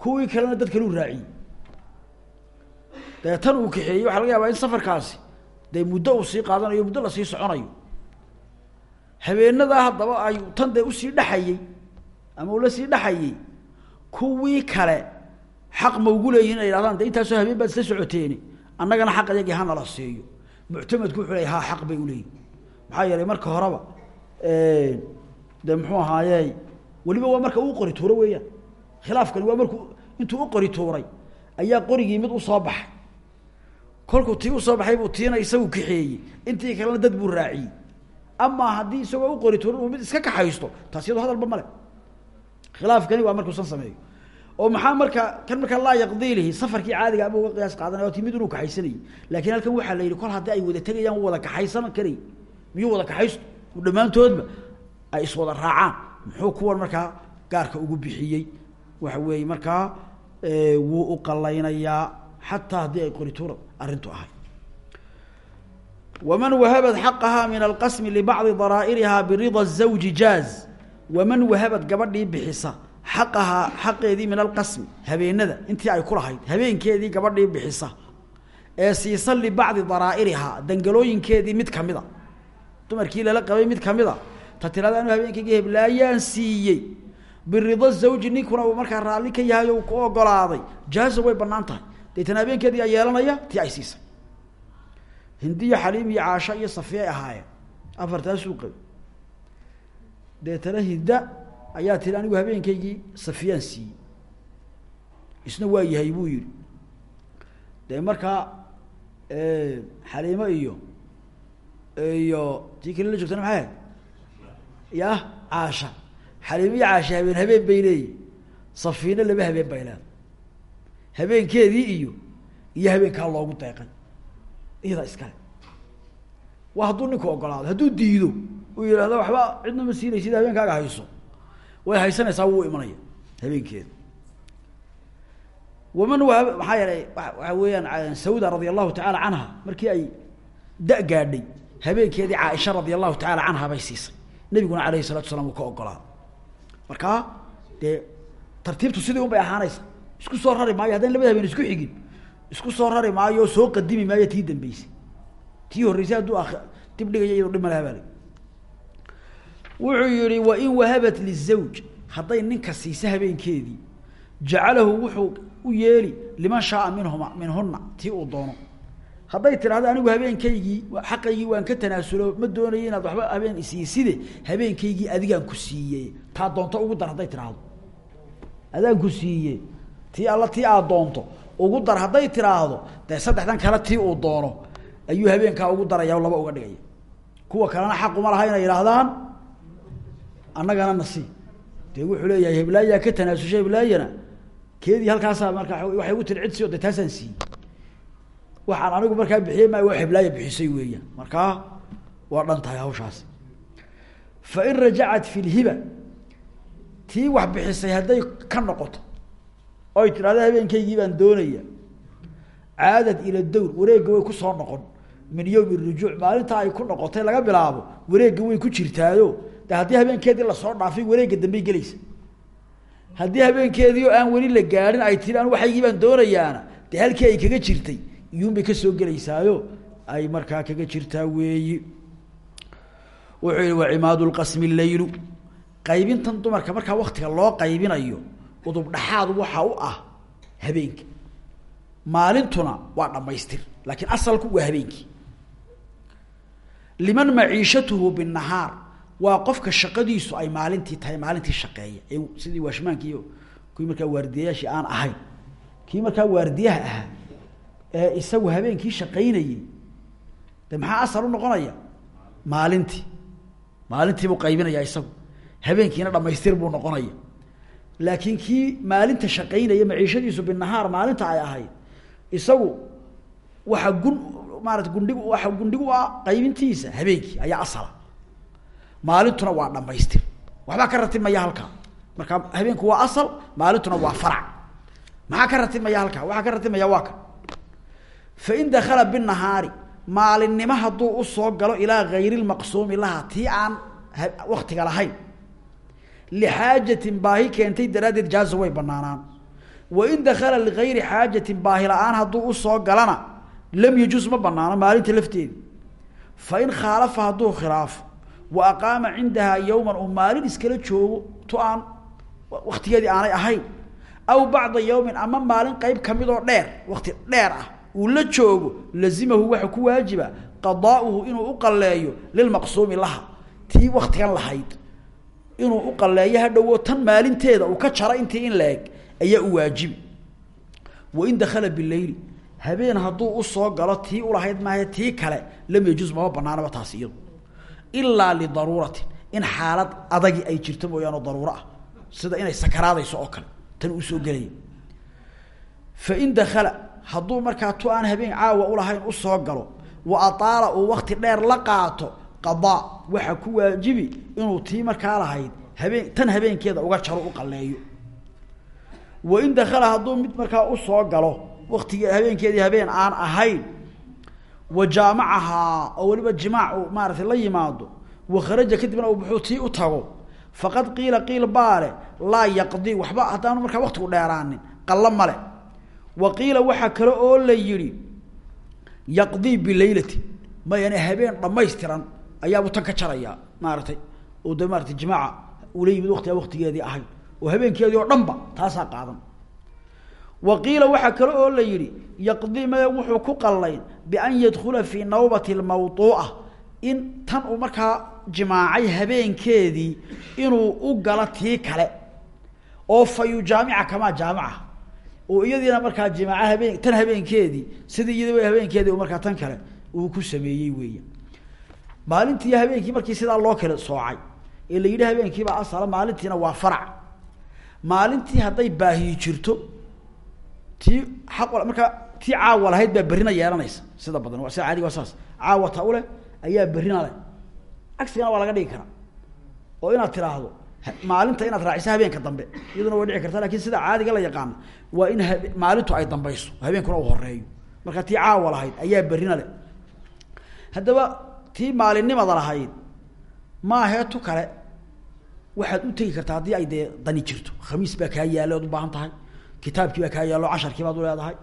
kuwii kalena dad kale u raaciyey. Dee tan uu kaxeeyey waxaa laga yaabaa in safarkaasi dee muddo uu sii qaadanayo muddo la sii soconayo. Habeenadaa haddaba ay tan dee u sii dhexayey ama uu la sii dhexayey kuwii kale xaq ma ugu leeyihiin inay yidhahdaan de intaasoo habeen baad isla socoteeni annagana xaq iyagii hanala siiyo. Muctamadku wuxuu leey ha xaq bay uleeyihin maxaa yeelay marka horeba de muxuu ahaaye weliba waa marka uu qori tuuro weeyaan. Khilaafkani waa markuu intuu u qori tuuray ayaa qorigii mid u soo baxay. Kolkuu tii u soo baxay buu tiina isagu kaxeeyey intii kalena dad buu raaciyey. Amaa haddii isagoo u qori tuuran uu mid iska kaxaysto taas iyado hadalba male khilaafkani waa markuusan sameeyo. oo maxaa marka kan markaa laa yaqdiilihi safarkii caadiga ama uga qiyaas qaadanaya o ti mid inuu kaxaysanayay. Laakiin halkan waxaa la yidhi kol haddii ay wada tegayaan wada kaxaysan karay. Miyuu wada kaxaysto? Dhammaantoodba ay iswada raacaan. Muxuu kuwan markaa gaarka ugu bixiyey. Waxa weeye markaa wuu u qalaynayaa xataa haddii ay qorituura arrintu ahay waman wahabad xaqahaa min alqasmi libacdi daraa'irihaa birida zawji jaaz waman wahabad gabadhii bixisa xaqahaa xaqeedii min alqasmi habeenada intii ay ku lahayd habeenkeedii gabadhii bixisa ee siisa libacdi daraa'irihaa dangalooyinkeedii mid kamida dumarkii lala qabay mid kamida ta tirada anu habeenkaygii heblaayaan siiyey. Birida zawji ninkuna uu markaa raalli ka yahay o ku ogolaaday. Jaaza way bannaan tahay. Deetana habeenkeedii aa yeelanaya tii ay siisay hindiyo xaliim iyo caasho iyo safiya ay ahaayeen afartaasuu qabay deetana hinda ayaa tiri anigu habeenkaygii safiyaan siiyey. Isna waa yahay buu yihi dee markaa xaliimo iyo iyo tii kale la joogtana maxay ahayd? Ya caasha. Xaliimo iyo caasha habeen habeen bay leeyihiin safiina laba habeen bay leedahay. Habeenkeedii iyo iyo habeenkaa loogu deeqay. Iyada iskale waa hadduu ninku ogolaado hadduu diido uu yihahdo waxba cidna ma siinaysid habeenkaaga hayso. Way haysanaysaa wuu imanaya habeenkeeda. Waman wahab maxaa yeelay waxa weeyaan sawda radia allahu tacaala canha markii ay da- gaadhay habeenkeedii caaisha radia allahu tacaala bay siisay. Nebiguna alayhi salatu salaam uu ka ogolaaday markaa dee tartiibtu sidii un bay ahaanaysa. Isku soo rari maayo haddaan labada habeen isku xigin. Isku soo rari maayo oo soo qadimi maayo tii dambeysay. Tii horreysay hadduu dib dhigaya iyadoo dhib wuxuu yihi wain wahabat lizawj. Hadday ninka siisa habeenkeedii jacalahu wuxuu u yeeli liman shaaa minhuma minhuna tii uu doono. Hadday tidhahdo anigu habeenkaygii xaqaygii waan ka tanaasulo ma doonayo inaad waxba habeen isiiside? Habeenkaygii adigaan ku siiye taa doonto ugu dar hadday adaan ku siiye tii alla tii aad doonto. Ugu dar hadday tidhaahdo dee saddexdan kale tii uu doono. Ayuu habeenkaa ugu daraya laba uga dhigaya. Kuwa kalena xaquma laha inay yidhaahdaan annagana nasi dee wuxuu leeyahay heblaayaa ka tanaasusha heblaayana. Keedii halkaasaa markaa waxay ugu tiri cid si o de taasaan siiyey waxaan anigu markaa bixiyey ma waa heblaaya bixisay weeyaan. Markaa waa dhan tahay hawshaasi fa in rajacat fi lhiba tii wax bixisay hadday ka noqoto oy tidhahdo habeenkaygii baan doonaya caadad ila dowr wareegga way ku soo noqon. Min yowmi rujuuc maalintaa ay ku noqotay laga bilaabo wareegga way ku jirtaayo de haddii habeenkeedii la soo dhaafay wareegga dambey gelaysa. Haddii habeenkeedii oo aan weli la gaadhin ay tiri an waxaygii baan doonayaana. Dee halkii ay kaga jirtay iyuunbay ka soo gelaysaayo. Ay markaa kaga jirtaa weeyi. Wuxuu yihi wacimaadu lqasmi leylu qaybintan dumarka markaa waktiga loo qaybinayo udub dhaxaad waxa u ah habeenka maalintuna waa dhamaystir laakiin asalku waa habeenkii. Liman maciishatuhu binahaar waa qofka shaqadiisu ay maalintii tahay maalintii shaqeeya. Ee sidii waashmaankii kuwii markaa waardiyayaashii aan ahayn kii markaa waardiyaha ahaa ee isagu habeenkii shaqaynayey de maxaa asal u noqonaya? Maalintii. Maalintii buu qaybinaya isagu. Habeenkiina dhamaystir buu noqonaya. Laakiin kii maalinta shaqaynaya maciishadiisu binahaar maalinta ay ahayd isagu waxa gun maarata gundhig waxa gundhig u ah qaybintiisa habeenkii ayaa asala maalintuna waa dhamaystir waxbaa ka ratibmaya halkaa marka habeenku waa asal maalintuna waa farac. Maxaa ka ratibmaya halkaa waxaa ka ratibmaya waa ka. Fain dakala binahaari maalinimo hadduu u soo galo ilaa gayri lmaqsuumi laha tii aan waktiga lahayn. Lixaajatin baahi keentay daraaddeed jaaza way banaanaan wain dakala ligayri xaajatin baahi la'aan hadduu u soo galana lam yajuz ma banaano maalinta lafteedi. Fain khaalafa hadduu khilaafo wa aqaama cindahaa yowman uu maalin iskala joogo tu aan waktigeedii aanay ahayn aw bacda yowmin ama maalin qeyb ka mid oo dheer wakti dheer ah uu la joogo lazimahu waxa ku waajiba qadaauhu inuu u qaleeyo lilmaqsuumi laha tii waktigan lahayd inuu u qaleeyo hadhowo tan maalinteeda uu ka jaro intii in la-eg ayaa u waajibi wain dakala bileyli habeen hadduu u soo galo tii ulahayd maahe tii kale lam yajuz mama banaanaba taasi iyadu ilaa lidaruuratin in xaalad adagi ay jirto mooyaane daruuro ah sida inay sakaraadayso oo kale tan uu soo gelaya fain dakala hadduu markaa tu aan habeen caawa ulahayn u soo galo wa ataala uu wakti dheer la qaato qadaa waxaa ku waajibi inuu tii markaa lahayd habeen tan habeenkeeda uga jaro u qaleeyo wain dakala hadduu mid markaa u soo galo waktigii habeenkeedii habeen aan ahayn wa jaamacahaa oo weliba jimaac maaratay la yimaado wa kharaja kadibna uu buxuu tii u tago. Faqad qiila qiil baale laa yaqdi waxba haddaanu markaa waktigu dheeraanin qallo male wa qiila waxaa kale oo la yihi yaqdii bilaylati mayane habeen dhamaystiran ayaabuu tan ka jarayaa maaratay oo de maaratay jimaaca ula yimid waktigaa waktigeedii ahayd oo habeenkeedii oo dhan ba taasaa qaadan wa qiila waxaa kale oo la yihi yaqdii maya wuxuu ku qallayn bian yadkula fii nawbati lmawduuca in tan uu markaa jimaacay habeenkeedii inuu u galo tii kale oo fa yujaamica kamaa jaamica oo iyadiina markaa jimaaca habeen tan habeenkeedii sidii iyadaba habeenkeedii markaa tan kale uu ku sameeyey weeya maalintii habeenkii markii sidaa loo kala soocay ee la yidhi habeenkiibaa asala maalintiina waa tii xaq markaa tii caawa lahayd baa berrina yeelanaysa. Sida badan waa sida caadiga waa saas. Caawa ta uleh ayaa berrina leh. Cagsigana waa laga dhigi karaa. Oo inaad tiraahdo maalinta inaad raaciso habeenka dambe iyaduna way dhici kartaa laakiin sida caadiga la yaqaano waa in maalintu ay dambayso habeenkuna uu horeeyo marka tii caawa lahayd ayaa berrina leh. Haddaba tii maalinimada lahayd maahee tu kale waxaad u tegi kartaa haddii ay dee dani jirto. Khamiis baa kaa yaalla oad u baahan tahay kitaabkii baa kaa yaallo casharkii baad uleedahay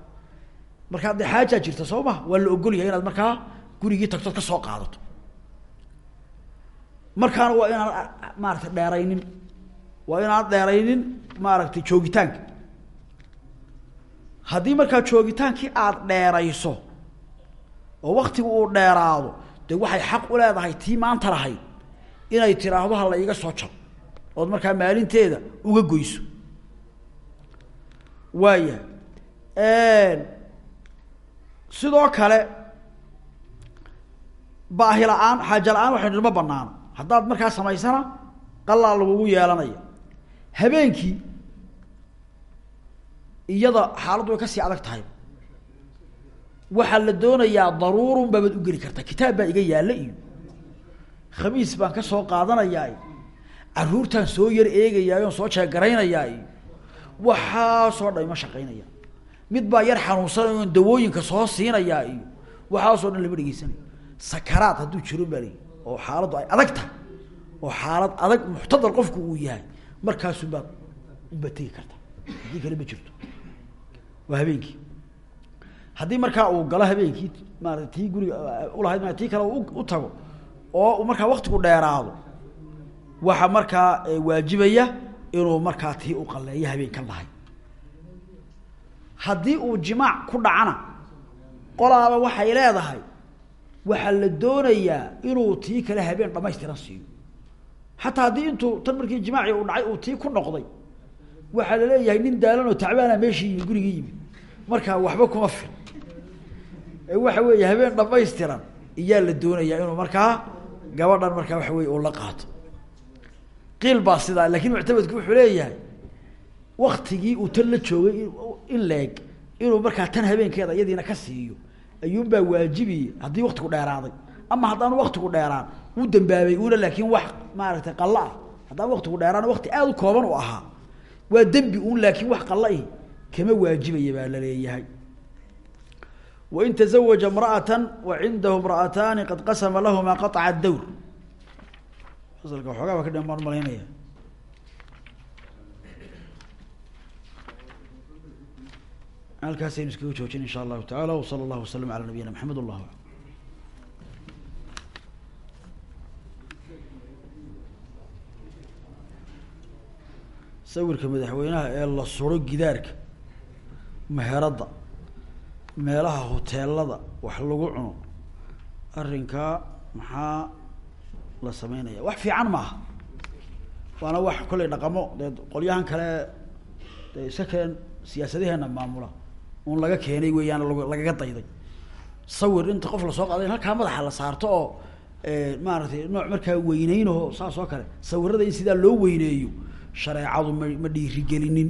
markaa dee xaajaa jirta soo ma waa la ogol yahay inaad markaa gurigii tagtood ka soo qaadato. Markaana waa inaan maaragtay dheeraynin. Waa inaan dheeraynin maaragtay joogitaanka. Haddii markaa joogitaankii aada dheerayso oo waktigu uu dheeraado dee waxay xaq u leedahay tii maanta lahayd inay tiraahdo ha la iga soo jaro ood markaa maalinteeda uga goyso waaya sidoo kale baahi la'aan xaaja la'aan waxaynu ma banaano haddaad markaa samaysana qalaa lagugu yeelanaya habeenkii iyada xaaladdu way ka sii adag tahay. Waxaa la doonayaa daruurun baabaad u geli kartaa kitaab baa iga yaalla iyo khamiis baan ka soo qaadanayaa iyo caruurtaan soo yar eegayaa oon soo jeegaraynayaa iyo waxaasoo dhan ima shaqaynaya. Mid baa yar xanuunsanay dawooyinka soo siinayaa iyo waxaasoo dhan lama dhegeysanayo sakaraad hadduu jiro baa oo xaaladdu ay adag tahay oo xaalad adag muxtadar qofku uu yahay markaasun baad unbaad tegi karta. Haddii kale ma jirto. Waa habeenkii. Haddii markaa uu galo habeenkii maarata guriga ulahayd ma tii kale u tago oo markaa waktigu dheeraado waxa markaa waajibaya inuu markaa tii u qaleeyo habeenkan lahay haddii uu jimaac ku dhacana qolaaba waxay leedahay waxaa la doonayaa inuu tii kale habeen dhamaystiran siiyo. Xataa haddii intuu tan markii jimaaci uu dhacay uu tii ku noqday waxaa la leeyahay nin daalan oo tacbaana meeshii yimid gurigii markaa waxba kuma fil waxa weeye habeen dhamaystiran iyaa la doonayaa inuu markaa gabadhan markaa waxa weye uu la qaato qiil baa sidaa laakiin muctamadku wuxuu leeyahay waktigii uu tan la joogay in leeg inuu markaa tan habeenkeeda iyadiina ka siiyo ayuunbaa waajibiye haddii waktigu dheeraaday. Ama haddaanu waktigu dheeraan wuu dambaabay una laakiin wax maaragtay qalla ah. Haddaan waktigu dheeraan wakti aada u kooban u ahaa. Waa dembi un laakiin wax qalla ihi kama waajibaya baa la leeyahay. Wain tazawaja imra'ata wa cindahu imra'ataani qad qasama lahumaa qaطca dawr fasalka waxoogaa ka dhiman baan malaynaya halkaasaynu iskaga joojin insha allahu taala wsala allahu wasalam ala nabiyina maxamed wallah alam sawirka madaxweynaha ee la suro gidaarka meheradda meelaha hoteelada wax lagu cuno arrinkaa maxaa la sameynaya. Wax fiican maaha. Waana wax kollay dhaqamo. Dee qolyahan kale dee iska keen siyaasadaheena maamula. Un laga keenay weeyaan lagaga dayday. Sawir inta qof la soo qaaday in halkaa madaxa la saarto oo maaragtay nooc markaa weyneynaho saas oo kale. Sawirada in sidaa loo weyneeyo shareecadu ma dhiirigelinin.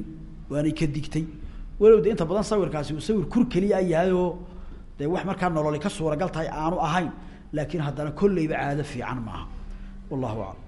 Waanay ka digtay. Walow de inta badan sawirkaasi uu sawir kur keliya yahay oo dee wax markaa nololi ka suuragal tahay aanu ahayn. Laakiin haddana kolleyba caado fiican maaha wallahu aclam